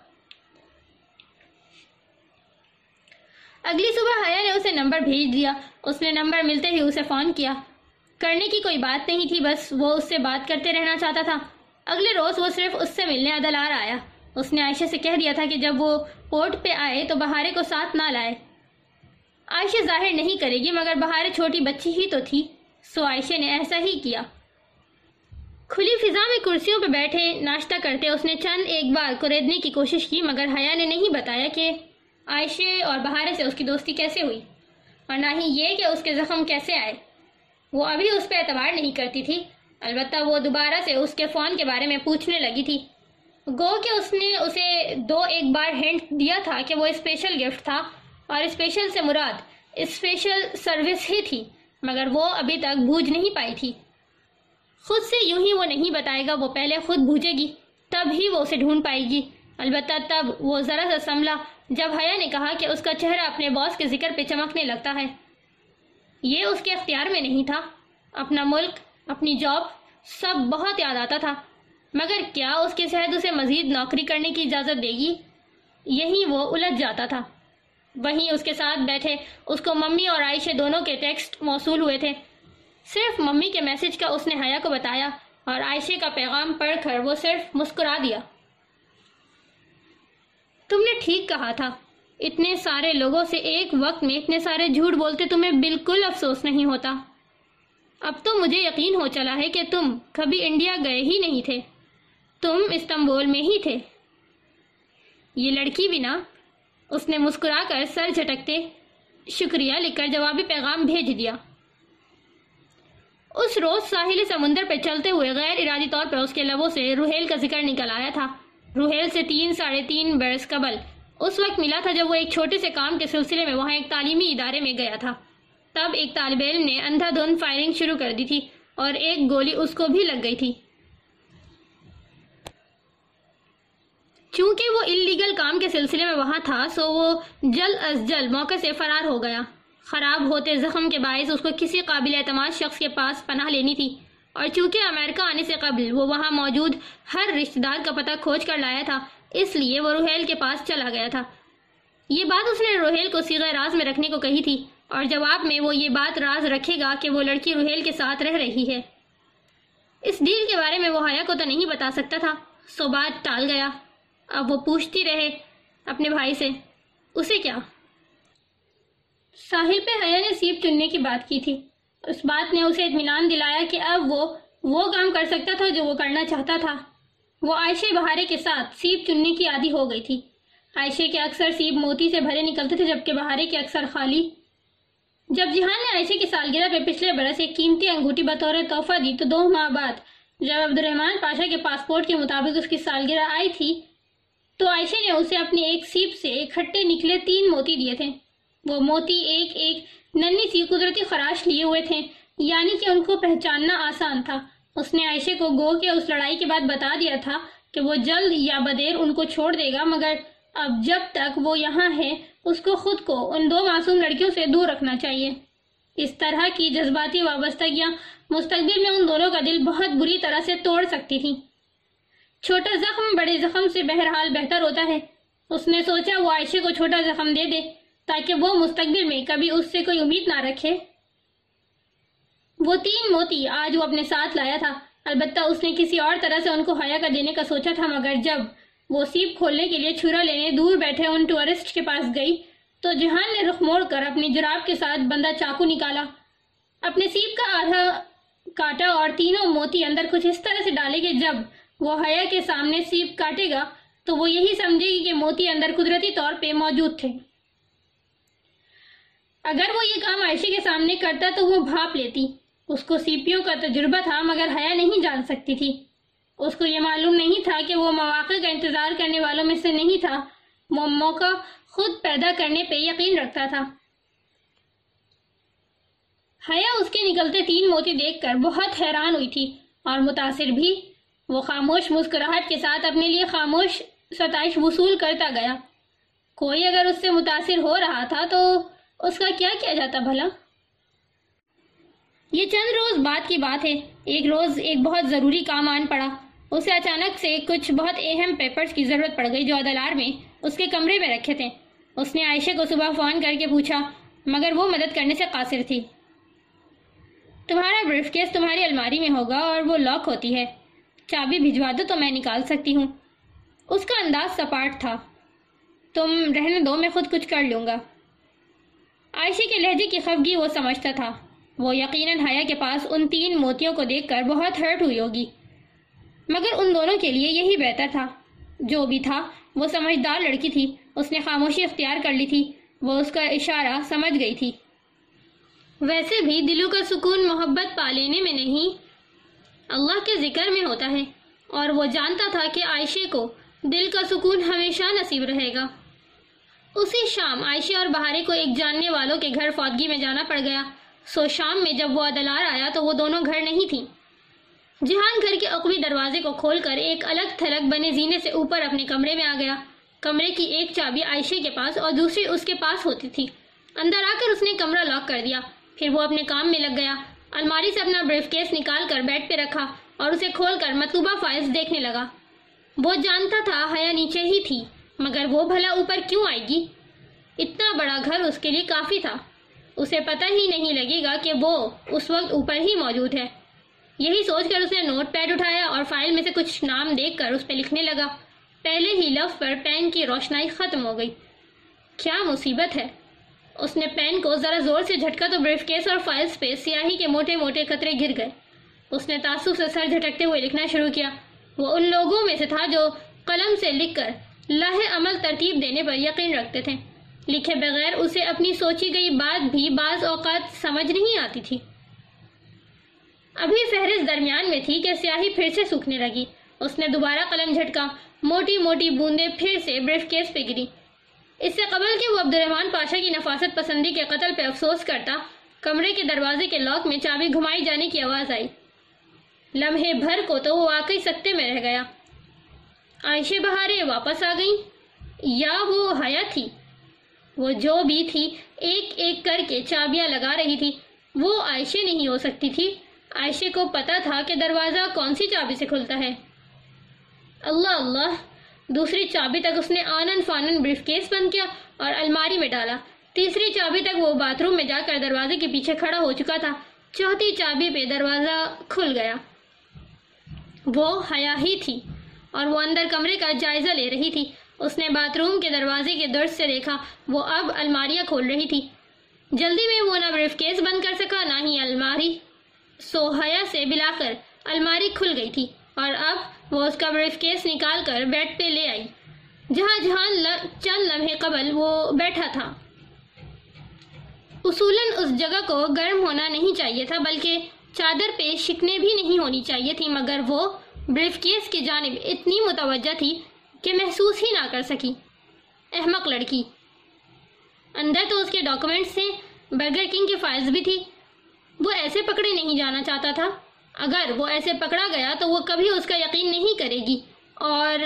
اگلی صبح حیا نے اسے نمبر بھیج دیا۔ اس نے نمبر ملتے ہی اسے فون کیا۔ کرنے کی کوئی بات نہیں تھی، بس وہ اس سے بات کرتے رہنا چاہتا تھا۔ اگلے روز وہ صرف اس سے ملنے عدلار آیا۔ اس نے عائشہ سے کہہ دیا تھا کہ جب وہ پورٹ پہ آئے تو بہارے کو ساتھ نہ لائے۔ عائشہ ظاہر نہیں کرے گی، مگر بہارے چھوٹی بچی ہی تو تھی۔ سو عائشہ نے ایسا ہی کیا۔ کھلی فضا میں کرسیوں پہ بیٹھے ناشتہ کرتے اس نے چند ایک بار کوریدنے کی کوشش کی، مگر حیا نے نہیں بتایا کہ عائشہ اور بہارے سے اس کی دوستی کیسے ہوئی۔ اور نہ ہی یہ کہ اس کے زخم کیسے آئے۔ وہ ابھی اس پہ اعتبار نہیں کرتی تھی۔ البتہ وہ دوبارہ سے اس کے فون کے بارے میں پوچھنے لگی تھی۔ گو کہ اس نے اسے دو ایک بار ہینٹ دیا تھا کہ وہ اسپیشل گفٹ تھا اور اسپیشل سے مراد اسپیشل سروس ہی تھی، مگر وہ ابھی تک بوجھ نہیں پائی تھی۔ خود سے یوں ہی وہ نہیں بتائے گا، وہ پہلے خود بھوجے گی، تب ہی وہ اسے ڈھونڈ پائے گی۔ البتہ تب وہ ذرا سا سنبھلا۔ جب حیا نے کہا کہ اس کا چہرہ اپنے باس کے ذکر پہ چمکنے لگتا ہے۔ یہ اس کے اختیار میں نہیں تھا۔ اپنا ملک، اپنی جاب سب بہت یاد آتا تھا۔ مگر کیا اس کے صحت اسے مزید نوکری کرنے کی اجازت دے گی؟ یہی وہ الجھ جاتا تھا۔ وہیں اس کے ساتھ بیٹھے اس کو ممی اور عائشہ دونوں کے ٹیکسٹ موصول ہوئے تھے۔ صرف ممی کے میسج کا اس نے حیا کو بتایا اور عائشہ کا پیغام پڑھ کر وہ صرف مسکرا دیا۔ تم نے ٹھیک کہا تھا۔ اتنے سارے لوگوں سے ایک وقت میں اتنے سارے جھوٹ بولتے تمہیں بالکل افسوس نہیں ہوتا۔ اب تو مجھے یقین ہو چلا ہے کہ تم کبھی انڈیا گئے ہی نہیں تھے۔ تم استنبول میں ہی تھے۔ یہ لڑکی بھی نا، اس نے مسکرا کر سر جھٹکتے شکریہ لکھ کر جوابی پیغام بھیج دیا۔ اس روز ساحل سمندر پہ چلتے ہوئے غیر ارادی طور پر اس کے لبوں سے روحیل کا ذکر نکل آیا تھا۔ روحیل سے تین، ساڑھے تین برس قبل اس وقت ملا تھا جب وہ ایک چھوٹے سے کام کے سلسلے میں وہاں ایک تعلیمی ادارے میں گیا تھا۔ تب ایک طالب علم نے اندھا دھند فائرنگ شروع کر دی تھی اور ایک گولی اس کو بھی لگ گئی تھی۔ چونکہ وہ انلیگل کام کے سلسلے میں وہاں تھا، سو وہ جلد از جلد موقع سے فرار ہو گیا۔ خراب ہوتے زخم کے باعث اس کو کسی قابل اعتماد شخص کے پاس پناہ لینی تھی۔ اور چونکہ امریکہ آنے سے قبل وہ وہاں موجود ہر رشتہ دار کا پتہ کھوج کر لایا تھا اس لیے وہ روحیل کے پاس چلا گیا تھا۔ یہ بات اس نے روحیل کو سیغہ راز میں رکھنے کو کہی تھی، اور جواب میں وہ یہ بات راز رکھے گا کہ وہ لڑکی روحیل کے ساتھ رہ رہی ہے۔ اس ڈیل کے بارے میں وہ حیا کو تو نہیں بتا سکتا تھا، سو بات ٹال گیا۔ اب وہ پوچھتی رہے اپنے بھائی سے، اسے کیا؟ ساحل پہ حیا نے سیپ چننے کی بات کی تھی۔ اس بات نے اسے اطمینان دلایا کہ اب وہ وہ کام کر سکتا تھا جو وہ کرنا چاہتا تھا۔ وہ عائشہ بہارے کے ساتھ سیپ چننے کی عادی ہو گئی تھی۔ عائشہ کے اکثر سیب موتی سے بھرے نکلتے تھے، جبکہ بہارے کے اکثر خالی۔ جب جہان نے عائشہ کی سالگرہ پہ پچھلے برس ایک قیمتی انگوٹی بطور تحفہ دی، تو دو ماہ بعد جب عبدالرحمان پاشا کے پاسپورٹ کے مطابق اس کی سالگرہ آئی تھی، تو عائشہ نے اسے اپنی ایک سیپ سے کھٹے نکلے تین موتی دیے تھے۔ وہ موتی ایک ایک ننی سی قدرتی خراش لیے ہوئے تھے یعنی کہ ان کو پہچاننا آسان تھا۔ اس نے عائشہ کو گو کے اس لڑائی کے بعد بتا دیا تھا کہ وہ جلد یا بدیر ان کو چھوڑ دے گا، مگر اب جب تک وہ یہاں ہے، اس کو خود کو ان دو معصوم لڑکیوں سے دور رکھنا چاہیے۔ اس طرح کی جذباتی وابستگیاں مستقبل میں ان دونوں کا دل بہت بری طرح سے توڑ سکتی تھی چھوٹا زخم بڑے زخم سے بہرحال بہتر ہوتا ہے۔ اس نے سوچا وہ عائشہ کو چھوٹا زخم دے دے تاکہ وہ مستقبل میں کبھی اس سے کوئی امید نہ رکھے۔ وہ تین موتی آج وہ اپنے ساتھ لایا تھا۔ البتہ اس نے کسی اور طرح سے ان کو حیا کا دینے کا سوچا تھا، مگر جب وہ سیپ کھولنے کے لیے چھرا لینے دور بیٹھے ان ٹورسٹ کے پاس گئی، تو جہان نے رخ موڑ کر اپنی جراب کے ساتھ بندہ چاقو نکالا۔ اپنے سیپ کا آدھا کاٹا اور تینوں موتی اندر کچھ اس طرح سے ڈالے کہ جب وہ حیا کے سامنے سیپ کاٹے گا، تو وہ یہی سمجھے گی کہ موتی اندر قدرتی طور پہ موجود تھے۔ اگر وہ یہ کام عائشہ کے سامنے کرتا تو وہ بھاپ لیتی۔ اس کو سیپیوں کا تجربہ تھا مگر حیا نہیں جان سکتی تھی۔ اس کو یہ معلوم نہیں تھا کہ وہ مواقع کا انتظار کرنے والوں میں سے نہیں تھا۔ وہ موقع خود پیدا کرنے پہ یقین رکھتا تھا۔ حیا اس کے نکلتے تین موتی دیکھ کر بہت حیران ہوئی تھی اور متاثر بھی۔ وہ خاموش مسکراہٹ کے ساتھ اپنے لیے خاموش ستائش وصول کرتا گیا۔ کوئی اگر اس سے متاثر ہو رہا تھا تو اس کا کیا کیا جاتا بھلا؟ یہ چند روز بعد کی بات ہے۔ ایک روز ایک بہت ضروری کام آن پڑا۔ اسے اچانک سے کچھ بہت اہم پیپرز کی ضرورت پڑ گئی جو عدلار میں اس کے کمرے میں رکھے تھے۔ اس نے عائشہ کو صبح فون کر کے پوچھا، مگر وہ مدد کرنے سے قاصر تھی۔ تمہارا بریف کیس تمہاری الماری میں ہوگا اور وہ لاک ہوتی ہے۔ چابی بھجوا دو تو میں نکال سکتی ہوں۔ اس کا انداز سپاٹ تھا۔ تم رہنے دو، میں خود کچھ کر لوں گا۔ عائشہ کے لہجے کی خفگی وہ سمجھتا تھا۔ وہ یقیناً حیا کے پاس ان تین موتیوں کو دیکھ کر بہت ہرٹ ہوئی ہوگی۔ مگر ان دونوں کے لیے یہی بہتر تھا۔ جو بھی تھا، وہ سمجھدار لڑکی تھی۔ اس نے خاموشی اختیار کر لی تھی۔ وہ اس کا اشارہ سمجھ گئی تھی۔ ویسے بھی دلوں کا سکون محبت پا لینے میں نہیں۔ اللہ کے ذکر میں ہوتا ہے۔ اور وہ جانتا تھا کہ عائشہ کو دل کا سکون ہمیشہ نصیب رہے گا۔ اسی شام عائشہ اور بہارے کو ایک جاننے والوں کے گھر فوتگی میں جانا پڑ گیا۔ سو شام میں جب وہ عدلار آیا تو وہ دونوں گھر نہیں تھی جہان گھر کے اقوی دروازے کو کھول کر ایک الگ تھلگ بنے زینے سے اوپر اپنے کمرے میں آ گیا۔ کمرے کی ایک چابی عائشہ کے پاس اور دوسری اس کے پاس ہوتی تھی۔ اندر آ کر اس نے کمرہ لاک کر دیا۔ پھر وہ اپنے کام میں لگ گیا۔ الماری سے اپنا بریف کیس نکال کر بیڈ پہ رکھا اور اسے کھول کر مطلوبہ فائلز دیکھنے لگا۔ وہ جانتا تھا حیا نیچے ہی تھی، مگر وہ بھلا اوپر کیوں آئے گی؟ اتنا بڑا گھر اس کے لیے کافی تھا۔ اسے پتہ ہی نہیں لگے گا کہ وہ اس وقت اوپر ہی موجود ہے۔ یہی سوچ کر اس نے نوٹ پیڈ اٹھایا اور فائل میں سے کچھ نام دیکھ کر اس پہ لکھنے لگا۔ پہلے ہی لف پر پین کی روشنائی ختم ہو گئی۔ کیا مصیبت ہے؟ اس نے پین کو ذرا زور سے جھٹکا تو بریف کیس اور فائلز پہ سیاہی کے موٹے موٹے قطرے گر گئے۔ اس نے تعصب سے سر جھٹکتے ہوئے لکھنا شروع کیا۔ وہ ان لوگوں میں سے تھا جو قلم سے لکھ کر لاہ عمل ترتیب دینے پر یقین رکھتے تھے۔ لکھے بغیر اسے اپنی سوچی گئی بات بھی بعض اوقات سمجھ نہیں آتی تھی۔ ابھی فہرست درمیان میں تھی کہ سیاہی پھر سے سوکھنے لگی۔ اس نے دوبارہ قلم جھٹکا۔ موٹی موٹی بوندے پھر سے بریف کیس پہ گری۔ اس سے قبل کہ وہ عبدالرحمان پاشا کی نفاست پسندی کے قتل پہ افسوس کرتا، کمرے کے دروازے کے لاک میں چابی گھمائی جانے کی آواز آئی۔ لمحے بھر کو تو وہ واقعی سکتے میں رہ گیا۔ عائشہ بہارے واپس آ گئیں۔ یا وہ حیا تھی؟ وہ جو بھی تھی، ایک ایک کر کے چابیاں لگا رہی تھی۔ وہ عائشہ نہیں ہو سکتی تھی۔ عائشہ کو پتا تھا کہ دروازہ کون سی چابی سے کھلتا ہے۔ اللہ اللہ، دوسری چابی تک اس نے آنن فانن بریف کیس بند کیا اور الماری میں ڈالا۔ تیسری چابی تک وہ باتھ روم میں جا کر دروازے کے پیچھے کھڑا ہو چکا تھا۔ چوتھی چابی پہ دروازہ کھل گیا۔ وہ حیا ہی تھی اور وہ اندر کمرے کا جائزہ لے رہی تھی۔ اس نے باتھ روم کے دروازے کے درد سے دیکھا، وہ اب الماریاں کھول رہی تھی۔ جلدی میں وہ نہ بریف کیس بند کر سکا، نہ ہی الماری سو حیا سے بلا کر الماری کھل گئی تھی۔ اور اب وہ اس کا بریف کیس نکال کر بیڈ پہ لے آئی۔ جہاں جہاں چند لمحے قبل وہ بیٹھا تھا۔ اصولاً اس جگہ کو گرم ہونا نہیں چاہیے تھا، بلکہ چادر پہ شکنے بھی نہیں ہونی چاہیے تھی، مگر وہ بریف کیس کی جانب اتنی متوجہ تھی۔ کہ محسوس ہی نہ کر سکی۔ احمق لڑکی۔ اندر تو اس کے ڈاکومنٹس تھے برگر کنگ کی فائلز بھی تھی۔ وہ ایسے پکڑے نہیں جانا چاہتا تھا۔ اگر وہ ایسے پکڑا گیا تو وہ کبھی اس کا یقین نہیں کرے گی۔ اور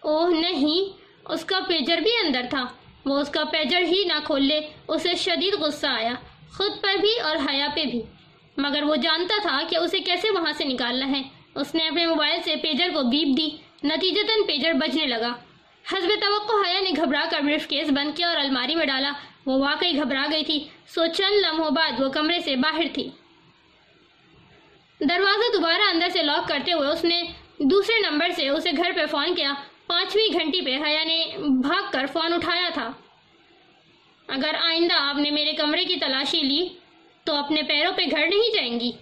اوہ نہیں، اس کا پیجر بھی اندر تھا۔ وہ اس کا پیجر ہی نہ کھول لے اسے شدید غصہ آیا۔ خود پر بھی اور حیا پہ بھی۔ مگر وہ جانتا تھا کہ اسے کیسے وہاں سے نکالنا ہے۔ اس نے اپنے موبائل سے پیجر کو بیپ دی۔ نتیجتاً پیجر بجنے لگا۔ حسب توقع، حیا نے گھبرا کر بریف کیس بند کیا اور الماری میں ڈالا۔ وہ واقعی گھبرا گئی تھی۔ سو چند لمحوں بعد وہ کمرے سے باہر تھی۔ دروازہ دوبارہ اندر سے لاک کرتے ہوئے اس نے دوسرے نمبر سے اسے گھر پہ فون کیا۔ پانچویں گھنٹی پہ حیا نے بھاگ کر فون اٹھایا تھا۔ اگر آئندہ آپ نے میرے کمرے کی تلاشی لی، تو اپنے پیروں پہ گھر نہیں جائیں گی۔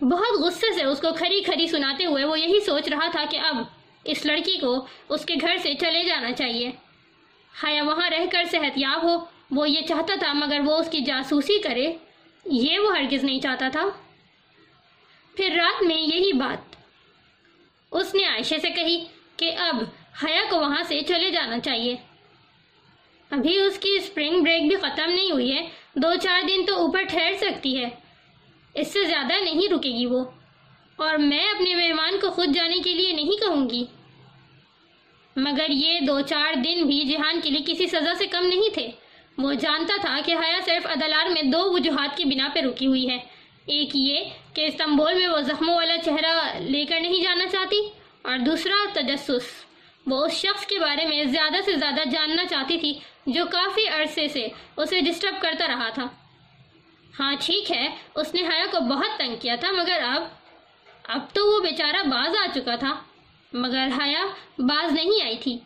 بہت غصے سے اس کو کھری کھری سناتے ہوئے وہ یہی سوچ رہا تھا کہ اب اس لڑکی کو اس کے گھر سے چلے جانا چاہیے۔ حیا وہاں رہ کر صحت یاب ہو، وہ یہ چاہتا تھا مگر وہ اس کی جاسوسی کرے۔ یہ وہ ہرگز نہیں چاہتا تھا۔ پھر رات میں یہی بات اس نے عائشہ سے کہی کہ اب حیا کو وہاں سے چلے جانا چاہیے۔ ابھی اس کی اسپرنگ بریک بھی ختم نہیں ہوئی ہے۔ دو چار دن تو اوپر ٹھہر سکتی ہے۔ اس سے زیادہ نہیں رکے گی وہ۔ اور میں اپنے مہمان کو خود جانے کے لیے نہیں کہوں گی۔ مگر یہ دو چار دن بھی جہان کے لیے کسی سزا سے کم نہیں تھے۔ وہ جانتا تھا کہ حیا صرف عدلار میں دو وجوہات کی بنا پہ رکی ہوئی ہے۔ ایک یہ کہ استنبول میں وہ زخموں والا چہرہ لے کر نہیں جانا چاہتی، اور دوسرا تجسس۔ وہ اس شخص کے بارے میں زیادہ سے زیادہ جاننا چاہتی تھی، جو کافی عرصے سے اسے ڈسٹرب کرتا رہا تھا۔ ہاں ٹھیک ہے۔ اس نے حیا کو بہت تنگ کیا تھا، مگر اب اب تو وہ بیچارہ باز آ چکا تھا۔ مگر حیا باز نہیں آئی تھی۔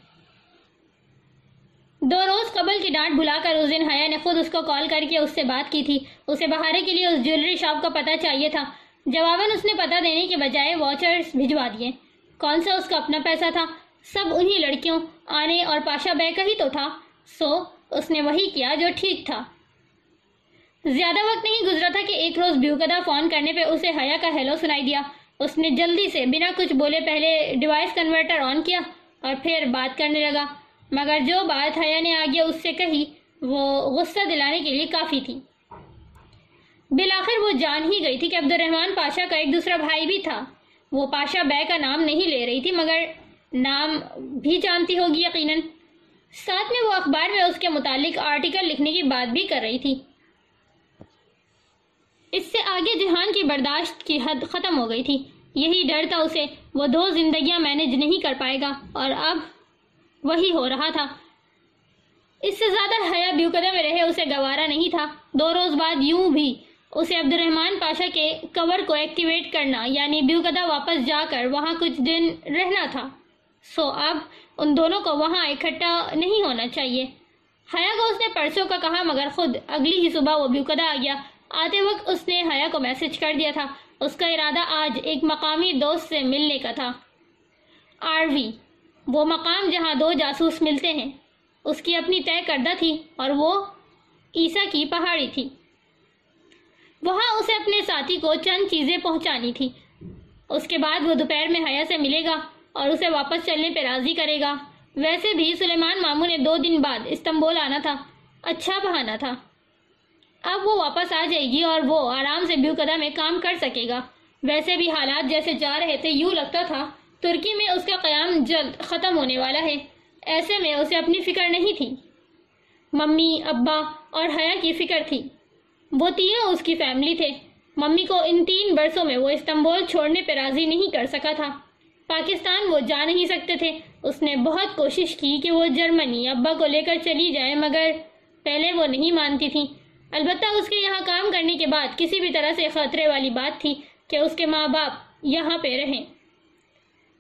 دو روز قبل کی ڈانٹ بھلا کر اس دن حیا نے خود اس کو کال کر کے اس سے بات کی تھی۔ اسے بہارے کے لیے اس جیولری شاپ کا پتہ چاہیے تھا۔ جواباً اس نے پتہ دینے کے بجائے واچرز بھجوا دیے۔ کون سا اس کا اپنا پیسہ تھا؟ سب انہی لڑکیوں، آنے اور پاشا بے کا ہی تو تھا۔ سو، اس نے وہی کیا جو ٹھیک تھا۔ زیادہ وقت نہیں گزرا تھا کہ ایک روز بیوکدہ فون کرنے پہ اسے حیا کا ہیلو سنائی دیا۔ اس نے جلدی سے بنا کچھ بولے پہلے ڈیوائس کنورٹر آن کیا اور پھر بات کرنے لگا۔ مگر جو بات حیا نے آگے اس سے کہی، وہ غصہ دلانے کے لیے کافی تھی۔ بالآخر وہ جان ہی گئی تھی کہ عبد الرحمن پاشا کا ایک دوسرا بھائی بھی تھا۔ وہ پاشا بے کا نام نہیں لے رہی تھی، مگر نام بھی جانتی ہوگی یقیناً۔ ساتھ میں وہ اخبار میں اس کے متعلق آرٹیکل لکھنے کی بات بھی کر رہی تھی۔ اس سے آگے جہان کی برداشت کی حد ختم ہو گئی تھی۔ یہی ڈر تھا اسے۔ وہ دو زندگیاں مینج نہیں کر پائے گا اور اب وہی ہو رہا تھا۔ اس سے زیادہ حیا بیوکدہ میں رہے اسے گوارا نہیں تھا۔ دو روز بعد یوں بھی اسے عبد الرحمن پاشا کے کور کو ایکٹیویٹ کرنا یعنی بیوکدہ واپس جا کر وہاں کچھ دن رہنا تھا۔ سو اب ان دونوں کو وہاں اکٹھا نہیں ہونا چاہیے۔ حیا کو اس نے پرسوں کا کہا مگر خود اگلی ہی صبح وہ بیوکدہ آ گیا۔ آتے وقت اس نے حیا کو میسج کر دیا تھا۔ اس کا ارادہ آج ایک مقامی دوست سے ملنے کا تھا۔ آروی، وہ مقام جہاں دو جاسوس ملتے ہیں۔ اس کی اپنی طے کردہ تھی اور وہ عیسیٰ کی پہاڑی تھی۔ وہاں اسے اپنے ساتھی کو چند چیزیں پہنچانی تھی۔ اس کے بعد وہ دوپہر میں حیا سے ملے گا اور اسے واپس چلنے پہ راضی کرے گا۔ ویسے بھی سلیمان ماموں نے دو دن بعد استنبول آنا تھا۔ اچھا بہانا تھا۔ اب وہ واپس آ جائے گی اور وہ آرام سے بیوکدہ میں کام کر سکے گا۔ ویسے بھی حالات جیسے جا رہے تھے، یوں لگتا تھا۔ ترکی میں اس کا قیام جلد ختم ہونے والا ہے۔ ایسے میں اسے اپنی فکر نہیں تھی۔ ممی، ابا اور حیا کی فکر تھی۔ وہ تینوں اس کی فیملی تھے۔ ممی کو ان تین برسوں میں وہ استنبول چھوڑنے پہ راضی نہیں کر سکا تھا۔ پاکستان وہ جا نہیں سکتے تھے۔ اس نے بہت کوشش کی کہ وہ جرمنی ابا کو لے کر چلی جائے، مگر پہلے وہ نہیں مانتی تھی البتہ اس کے یہاں کام کرنے کے بعد کسی بھی طرح سے خطرے والی بات تھی کہ اس کے ماں باپ یہاں پہ رہیں۔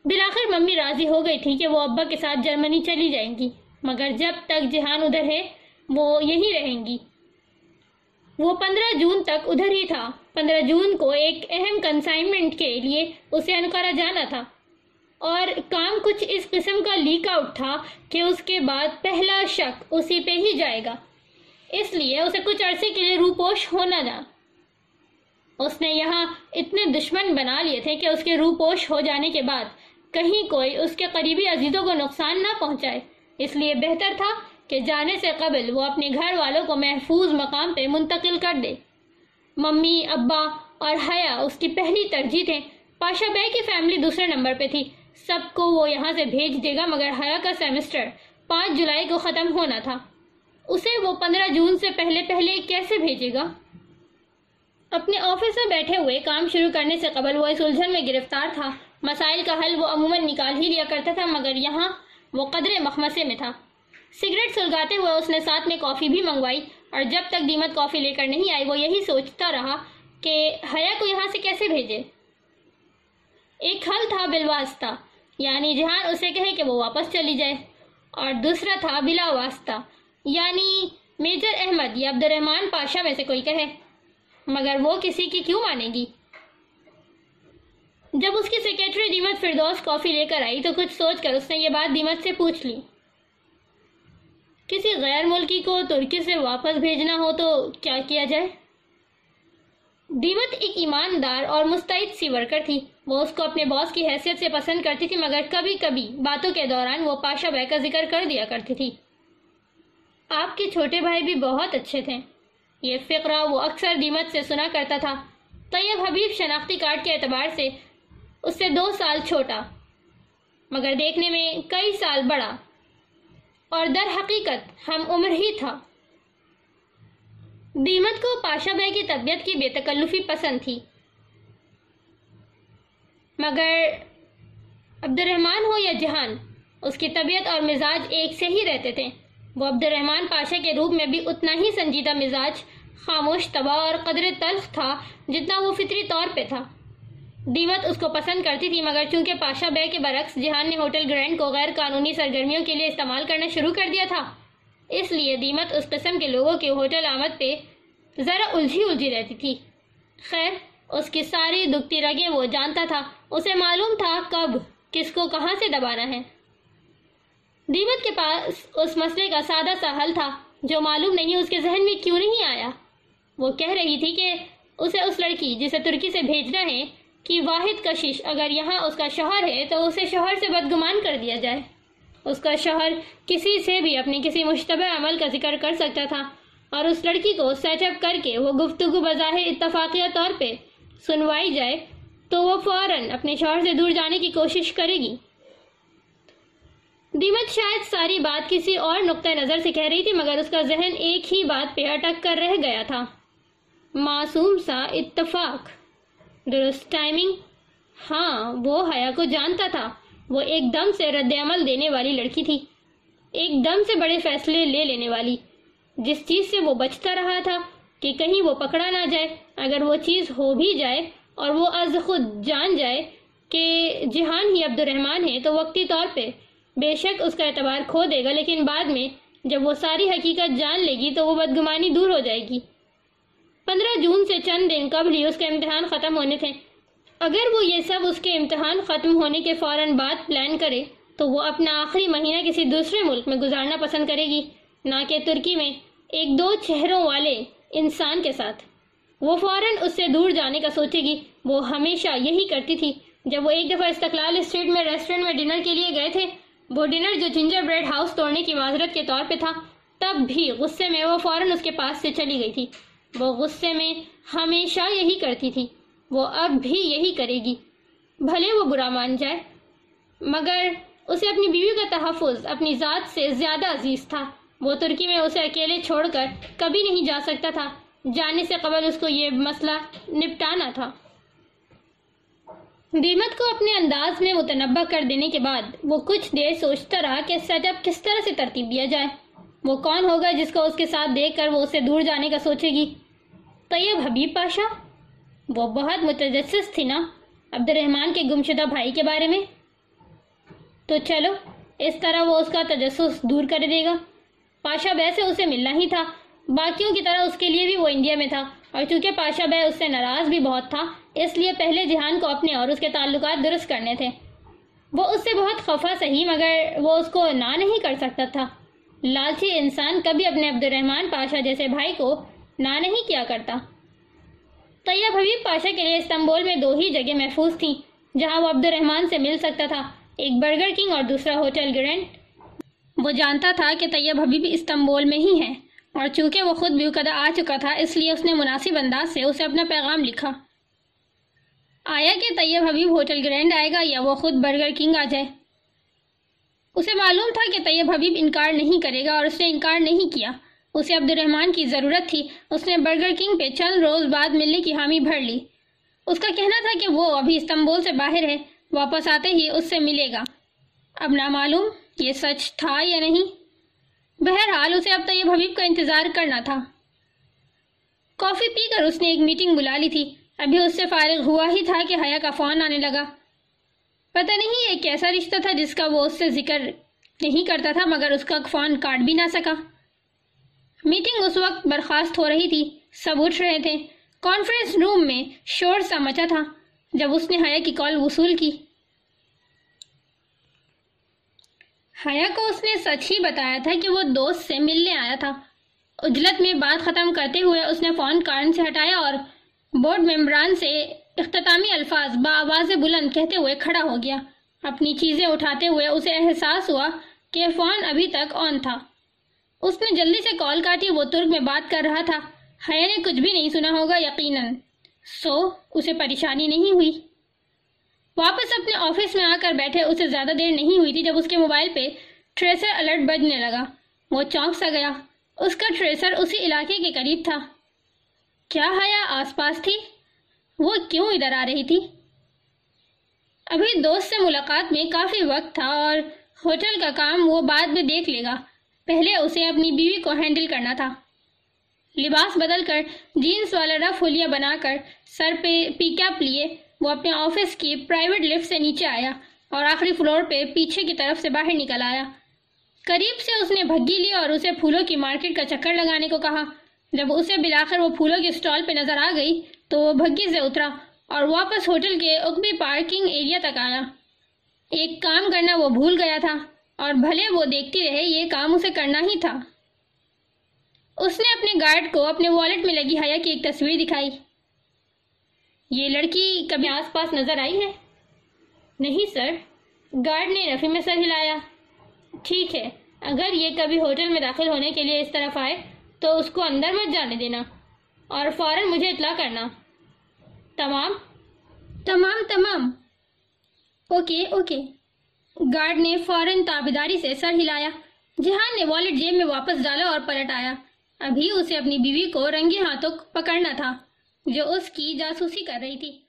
بلاخر ممی راضی ہو گئی تھی کہ وہ ابا کے ساتھ جرمنی چلی جائیں گی، مگر جب تک جہان ادھر ہے، وہ یہی رہیں گی۔ وہ پندرہ جون تک ادھر ہی تھا۔ پندرہ جون کو ایک اہم کنسائنمنٹ کے لیے اسے انکارا جانا تھا۔ اور کام کچھ اس قسم کا لیک آؤٹ تھا کہ اس کے بعد پہلا شک اسی پہ ہی جائے گا۔ اس لیے اسے کچھ عرصے کے لیے روپوش ہونا نہ اس نے یہاں اتنے دشمن بنا لیے تھے کہ اس کے روپوش ہو جانے کے بعد کہیں کوئی اس کے قریبی عزیزوں کو نقصان نہ پہنچائے۔ اس لیے بہتر تھا کہ جانے سے قبل وہ اپنے گھر والوں کو محفوظ مقام پہ منتقل کر دے۔ ممی، ابا اور حیا اس کی پہلی ترجیح تھے پاشا بے کی فیملی دوسرے نمبر پہ تھی۔ سب کو وہ یہاں سے بھیج دے گا، مگر حیا کا سیمسٹر پانچ جولائی کو ختم ہونا تھا۔ اسے وہ پندرہ جون سے پہلے پہلے کیسے بھیجے گا؟ اپنے آفس میں بیٹھے ہوئے کام شروع کرنے سے قبل وہ اس الجھن میں گرفتار تھا۔ مسائل کا حل وہ عموماً نکال ہی لیا کرتا تھا، مگر یہاں وہ قدر مخمسے میں تھا۔ سگریٹ سلگاتے ہوئے اس نے ساتھ میں کافی بھی منگوائی، اور جب تک دیمت کافی لے کر نہیں آئی، وہ یہی سوچتا رہا کہ حیا کو یہاں سے کیسے بھیجے؟ ایک حل تھا بالواسطہ یعنی جہان اسے کہے کہ وہ واپس چلی جائے، اور دوسرا تھا بلا واسطہ۔ یعنی میجر احمد یا عبد الرحمن پاشا میں سے کوئی کہے، مگر وہ کسی کی کیوں مانے گی؟ جب اس کی سیکیٹری دیمت فردوس کافی لے کر آئی تو کچھ سوچ کر اس نے یہ بات دیمت سے پوچھ لی۔ کسی غیر ملکی کو ترکی سے واپس بھیجنا ہو تو کیا کیا جائے؟ دیمت ایک ایماندار اور مستعد سی ورکر تھی۔ وہ اس کو اپنے باس کی حیثیت سے پسند کرتی تھی، مگر کبھی کبھی باتوں کے دوران وہ پاشا بے کا ذکر کر دیا کرتی تھی۔ آپ کے چھوٹے بھائی بھی بہت اچھے تھے۔ یہ فقرہ وہ اکثر دیمت سے سنا کرتا تھا۔ طیب حبیب شناختی کارڈ کے اعتبار سے اس سے دو سال چھوٹا، مگر دیکھنے میں کئی سال بڑا۔ اور در حقیقت ہم عمر ہی تھا۔ دیمت کو پاشا بھائی کی طبیعت کی بے تکلفی پسند تھی۔ مگر عبد الرحمن ہو یا جہان، اس کی طبیعت اور مزاج ایک سے ہی رہتے تھے۔ وہ عبد الرحمن پاشا کے روپ میں بھی اتنا ہی سنجیدہ مزاج، خاموش تباہ اور قدر تلخ تھا جتنا وہ فطری طور پہ تھا۔ دیمت اس کو پسند کرتی تھی، مگر چونکہ پاشا بے کے برعکس جہان نے ہوٹل گرینڈ کو غیر قانونی سرگرمیوں کے لیے استعمال کرنا شروع کر دیا تھا۔ اس لیے دیمت اس قسم کے لوگوں کے ہوٹل آمد پہ ذرا الجھی الجھی رہتی تھی۔ خیر، اس کی ساری دکھتی رگیں وہ جانتا تھا، اسے معلوم تھا کب، کس کو کہاں سے دبانا ہے۔ دیمت کے پاس اس مسئلے کا سادہ سا حل تھا جو معلوم نہیں، اس کے ذہن میں کیوں نہیں آیا؟ وہ کہہ رہی تھی کہ اسے اس لڑکی، جسے ترکی سے بھیجنا ہے کہ واحد کشش اگر یہاں اس کا شوہر ہے تو اسے شوہر سے بدگمان کر دیا جائے۔ اس کا شوہر کسی سے بھی اپنی کسی مشتبہ عمل کا ذکر کر سکتا تھا اور اس لڑکی کو سیٹ اپ کر کے وہ گفتگو بظاہر اتفاقیہ طور پہ سنوائی جائے تو وہ فوراً اپنے شوہر سے دور جانے کی کوشش کرے گی۔ دیمت شاید ساری بات کسی اور نقطۂ نظر سے کہہ رہی تھی، مگر اس کا ذہن ایک ہی بات پہ اٹک کر رہ گیا تھا۔ معصوم سا اتفاق۔ درست ٹائمنگ ہاں وہ حیا کو جانتا تھا۔ وہ ایک دم سے رد عمل دینے والی لڑکی تھی۔ ایک دم سے بڑے فیصلے لے لینے والی۔ جس چیز سے وہ بچتا رہا تھا کہ کہیں وہ پکڑا نہ جائے، اگر وہ چیز ہو بھی جائے اور وہ از خود جان جائے کہ جہان ہی عبد الرحمن ہے، تو وقتی طور پہ بے شک اس کا اعتبار کھو دے گا، لیکن بعد میں جب وہ ساری حقیقت جان لے گی تو وہ بدگمانی دور ہو جائے گی۔ پندرہ جون سے چند دن قبل ہی اس کے امتحان ختم ہونے تھے۔ اگر وہ یہ سب اس کے امتحان ختم ہونے کے فوراً بعد پلان کرے، تو وہ اپنا آخری مہینہ کسی دوسرے ملک میں گزارنا پسند کرے گی۔ نہ کہ ترکی میں ایک دو چہروں والے انسان کے ساتھ۔ وہ فوراً اس سے دور جانے کا سوچے گی۔ وہ ہمیشہ یہی کرتی تھی۔ جب وہ ایک دفعہ استقلال اسٹریٹ میں ریسٹورنٹ میں ڈنر کے لیے گئے تھے وہ ڈنر جو جنجر بریڈ ہاؤس توڑنے کی معذرت کے طور پہ تھا، تب بھی غصے میں وہ فوراً اس کے پاس سے چلی گئی تھی۔ وہ غصے میں ہمیشہ یہی کرتی تھی، وہ اب بھی یہی کرے گی۔ بھلے وہ برا مان جائے، مگر اسے اپنی بیوی کا تحفظ، اپنی ذات سے زیادہ عزیز تھا۔ وہ ترکی میں اسے اکیلے چھوڑ کر کبھی نہیں جا سکتا تھا۔ جانے سے قبل اس کو یہ مسئلہ نپٹانا تھا۔ دیمت کو اپنے انداز میں متنبع کر دینے کے بعد وہ کچھ دیر سوچتا رہا کہ سیٹ اپ کس طرح سے ترتیب دیا جائے۔ وہ کون ہوگا جس کو اس کے ساتھ دیکھ کر وہ اسے دور جانے کا سوچے گی؟ طیب حبیب پاشا، وہ بہت متجسس تھی نا عبد الرحمن کے گمشدہ بھائی کے بارے میں؟ تو چلو، اس طرح وہ اس کا تجسس دور کر دے گا۔ پاشا بے سے اسے ملنا ہی تھا، باقیوں کی طرح اس کے لیے بھی وہ انڈیا میں تھا۔ اور چونکہ پاشا بے اس سے ناراض بھی بہت تھا، اس لیے پہلے جہان کو اپنے اور اس کے تعلقات درست کرنے تھے۔ وہ اس سے بہت خفا سہی، مگر وہ اس کو نہ نہیں کر سکتا تھا۔ لالچی انسان کبھی اپنے عبد الرحمن پاشا جیسے بھائی کو نہ نہیں کیا کرتا۔ طیب حبیب پاشا کے لیے استنبول میں دو ہی جگہ محفوظ تھیں، جہاں وہ عبد الرحمن سے مل سکتا تھا۔ ایک برگر کنگ اور دوسرا ہوٹل گرینڈ۔ وہ جانتا تھا کہ طیب حبیب استنبول میں ہی ہے اور چونکہ وہ خود بھی قدر آ چکا تھا، اس لیے اس نے مناسب انداز سے اسے اپنا پیغام لکھا۔ آیا کہ طیب حبیب ہوٹل گرینڈ آئے گا یا وہ خود برگر کنگ آ جائے؟ اسے معلوم تھا کہ طیب حبیب انکار نہیں کرے گا اور اس نے انکار نہیں کیا۔ اسے عبد الرحمن کی ضرورت تھی۔ اس نے برگر کنگ پہ چند روز بعد ملنے کی حامی بھر لی۔ اس کا کہنا تھا کہ وہ ابھی استنبول سے باہر ہے، واپس آتے ہی اس سے ملے گا۔ اب نہ معلوم یہ سچ تھا یا نہیں؟ بہرحال اسے اب طیب حبیب کا انتظار کرنا تھا۔ کافی پی کر اس نے ایک میٹنگ بلا لی تھی۔ ابھی اس سے فارغ ہوا ہی تھا کہ حیا کا فون آنے لگا۔ پتہ نہیں یہ کیسا رشتہ تھا جس کا وہ اس سے ذکر نہیں کرتا تھا، مگر اس کا فون کاٹ بھی نہ سکا۔ میٹنگ اس وقت برخاست ہو رہی تھی۔ سب اٹھ رہے تھے۔ کانفرنس روم میں شور سا مچا تھا۔ جب اس نے حیا کی کال وصول کی حیا کو اس نے سچ ہی بتایا تھا کہ وہ دوست سے ملنے آیا تھا۔ اجلت میں بات ختم کرتے ہوئے اس نے فون کارن سے ہٹایا اور بورڈ ممبران سے اختتامی الفاظ با آواز بلند کہتے ہوئے کھڑا ہو گیا۔ اپنی چیزیں اٹھاتے ہوئے اسے احساس ہوا کہ فون ابھی تک آن تھا۔ اس نے جلدی سے کال کاٹی، وہ ترک میں بات کر رہا تھا۔ حیا نے کچھ بھی نہیں سنا ہوگا، یقیناً۔ سو، اسے پریشانی نہیں ہوئی۔ واپس اپنے آفس میں آ کر بیٹھے، اسے زیادہ دیر نہیں ہوئی تھی جب اس کے موبائل پہ ٹریسر الرٹ بجنے لگا۔ وہ چونک سا گیا۔ اس کا ٹریسر اسی علاقے کے قریب تھا۔ کیا حیا آس پاس تھی؟ وہ کیوں ادھر آ رہی تھی؟ ابھی دوست سے ملاقات میں کافی وقت تھا اور ہوٹل کا کام وہ بعد میں دیکھ لے گا۔ پہلے اسے اپنی بیوی کو ہینڈل کرنا تھا۔ لباس بدل کر جینس والا رف ہولیا بنا کر سر پہ پی کیپ لیے۔ وہ اپنے آفس کی پرائیویٹ لفٹ سے نیچے آیا اور آخری فلور پہ پیچھے کی طرف سے باہر نکل آیا۔ قریب سے اس نے بھگی لی اور اسے پھولوں کی مارکیٹ کا چکر لگانے کو کہا۔ جب اسے بلاخر وہ پھولوں کے سٹال پہ نظر آ گئی تو وہ بھگی سے اترا اور واپس ہوٹل کے اقبی پارکنگ ایریا تک آیا۔ ایک کام کرنا وہ بھول گیا تھا اور بھلے وہ دیکھتی رہے، یہ کام اسے کرنا ہی تھا۔ اس نے اپنے گارڈ کو اپنے والٹ میں لگی حیا کی ایک تصویر دکھائی۔ یہ لڑکی کبھی آس پاس نظر آئی ہے؟ نہیں سر، گارڈ نے رفی میں سر ہلایا۔ ٹھیک ہے، اگر یہ کبھی ہوٹل میں داخل ہونے کے لیے اس طرف آئے، تو اس کو اندر مت جانے دینا اور فوراً مجھے اطلاع کرنا۔ تمام؟ تمام تمام۔ Okay okay. گارڈ نے فوراً تابداری سے سر ہلایا۔ جہان نے والٹ جیب میں واپس ڈالا اور پلٹ آیا۔ ابھی اسے اپنی بیوی کو رنگی ہاتھوں پکڑنا تھا۔ جو اس کی جاسوسی کر رہی تھی۔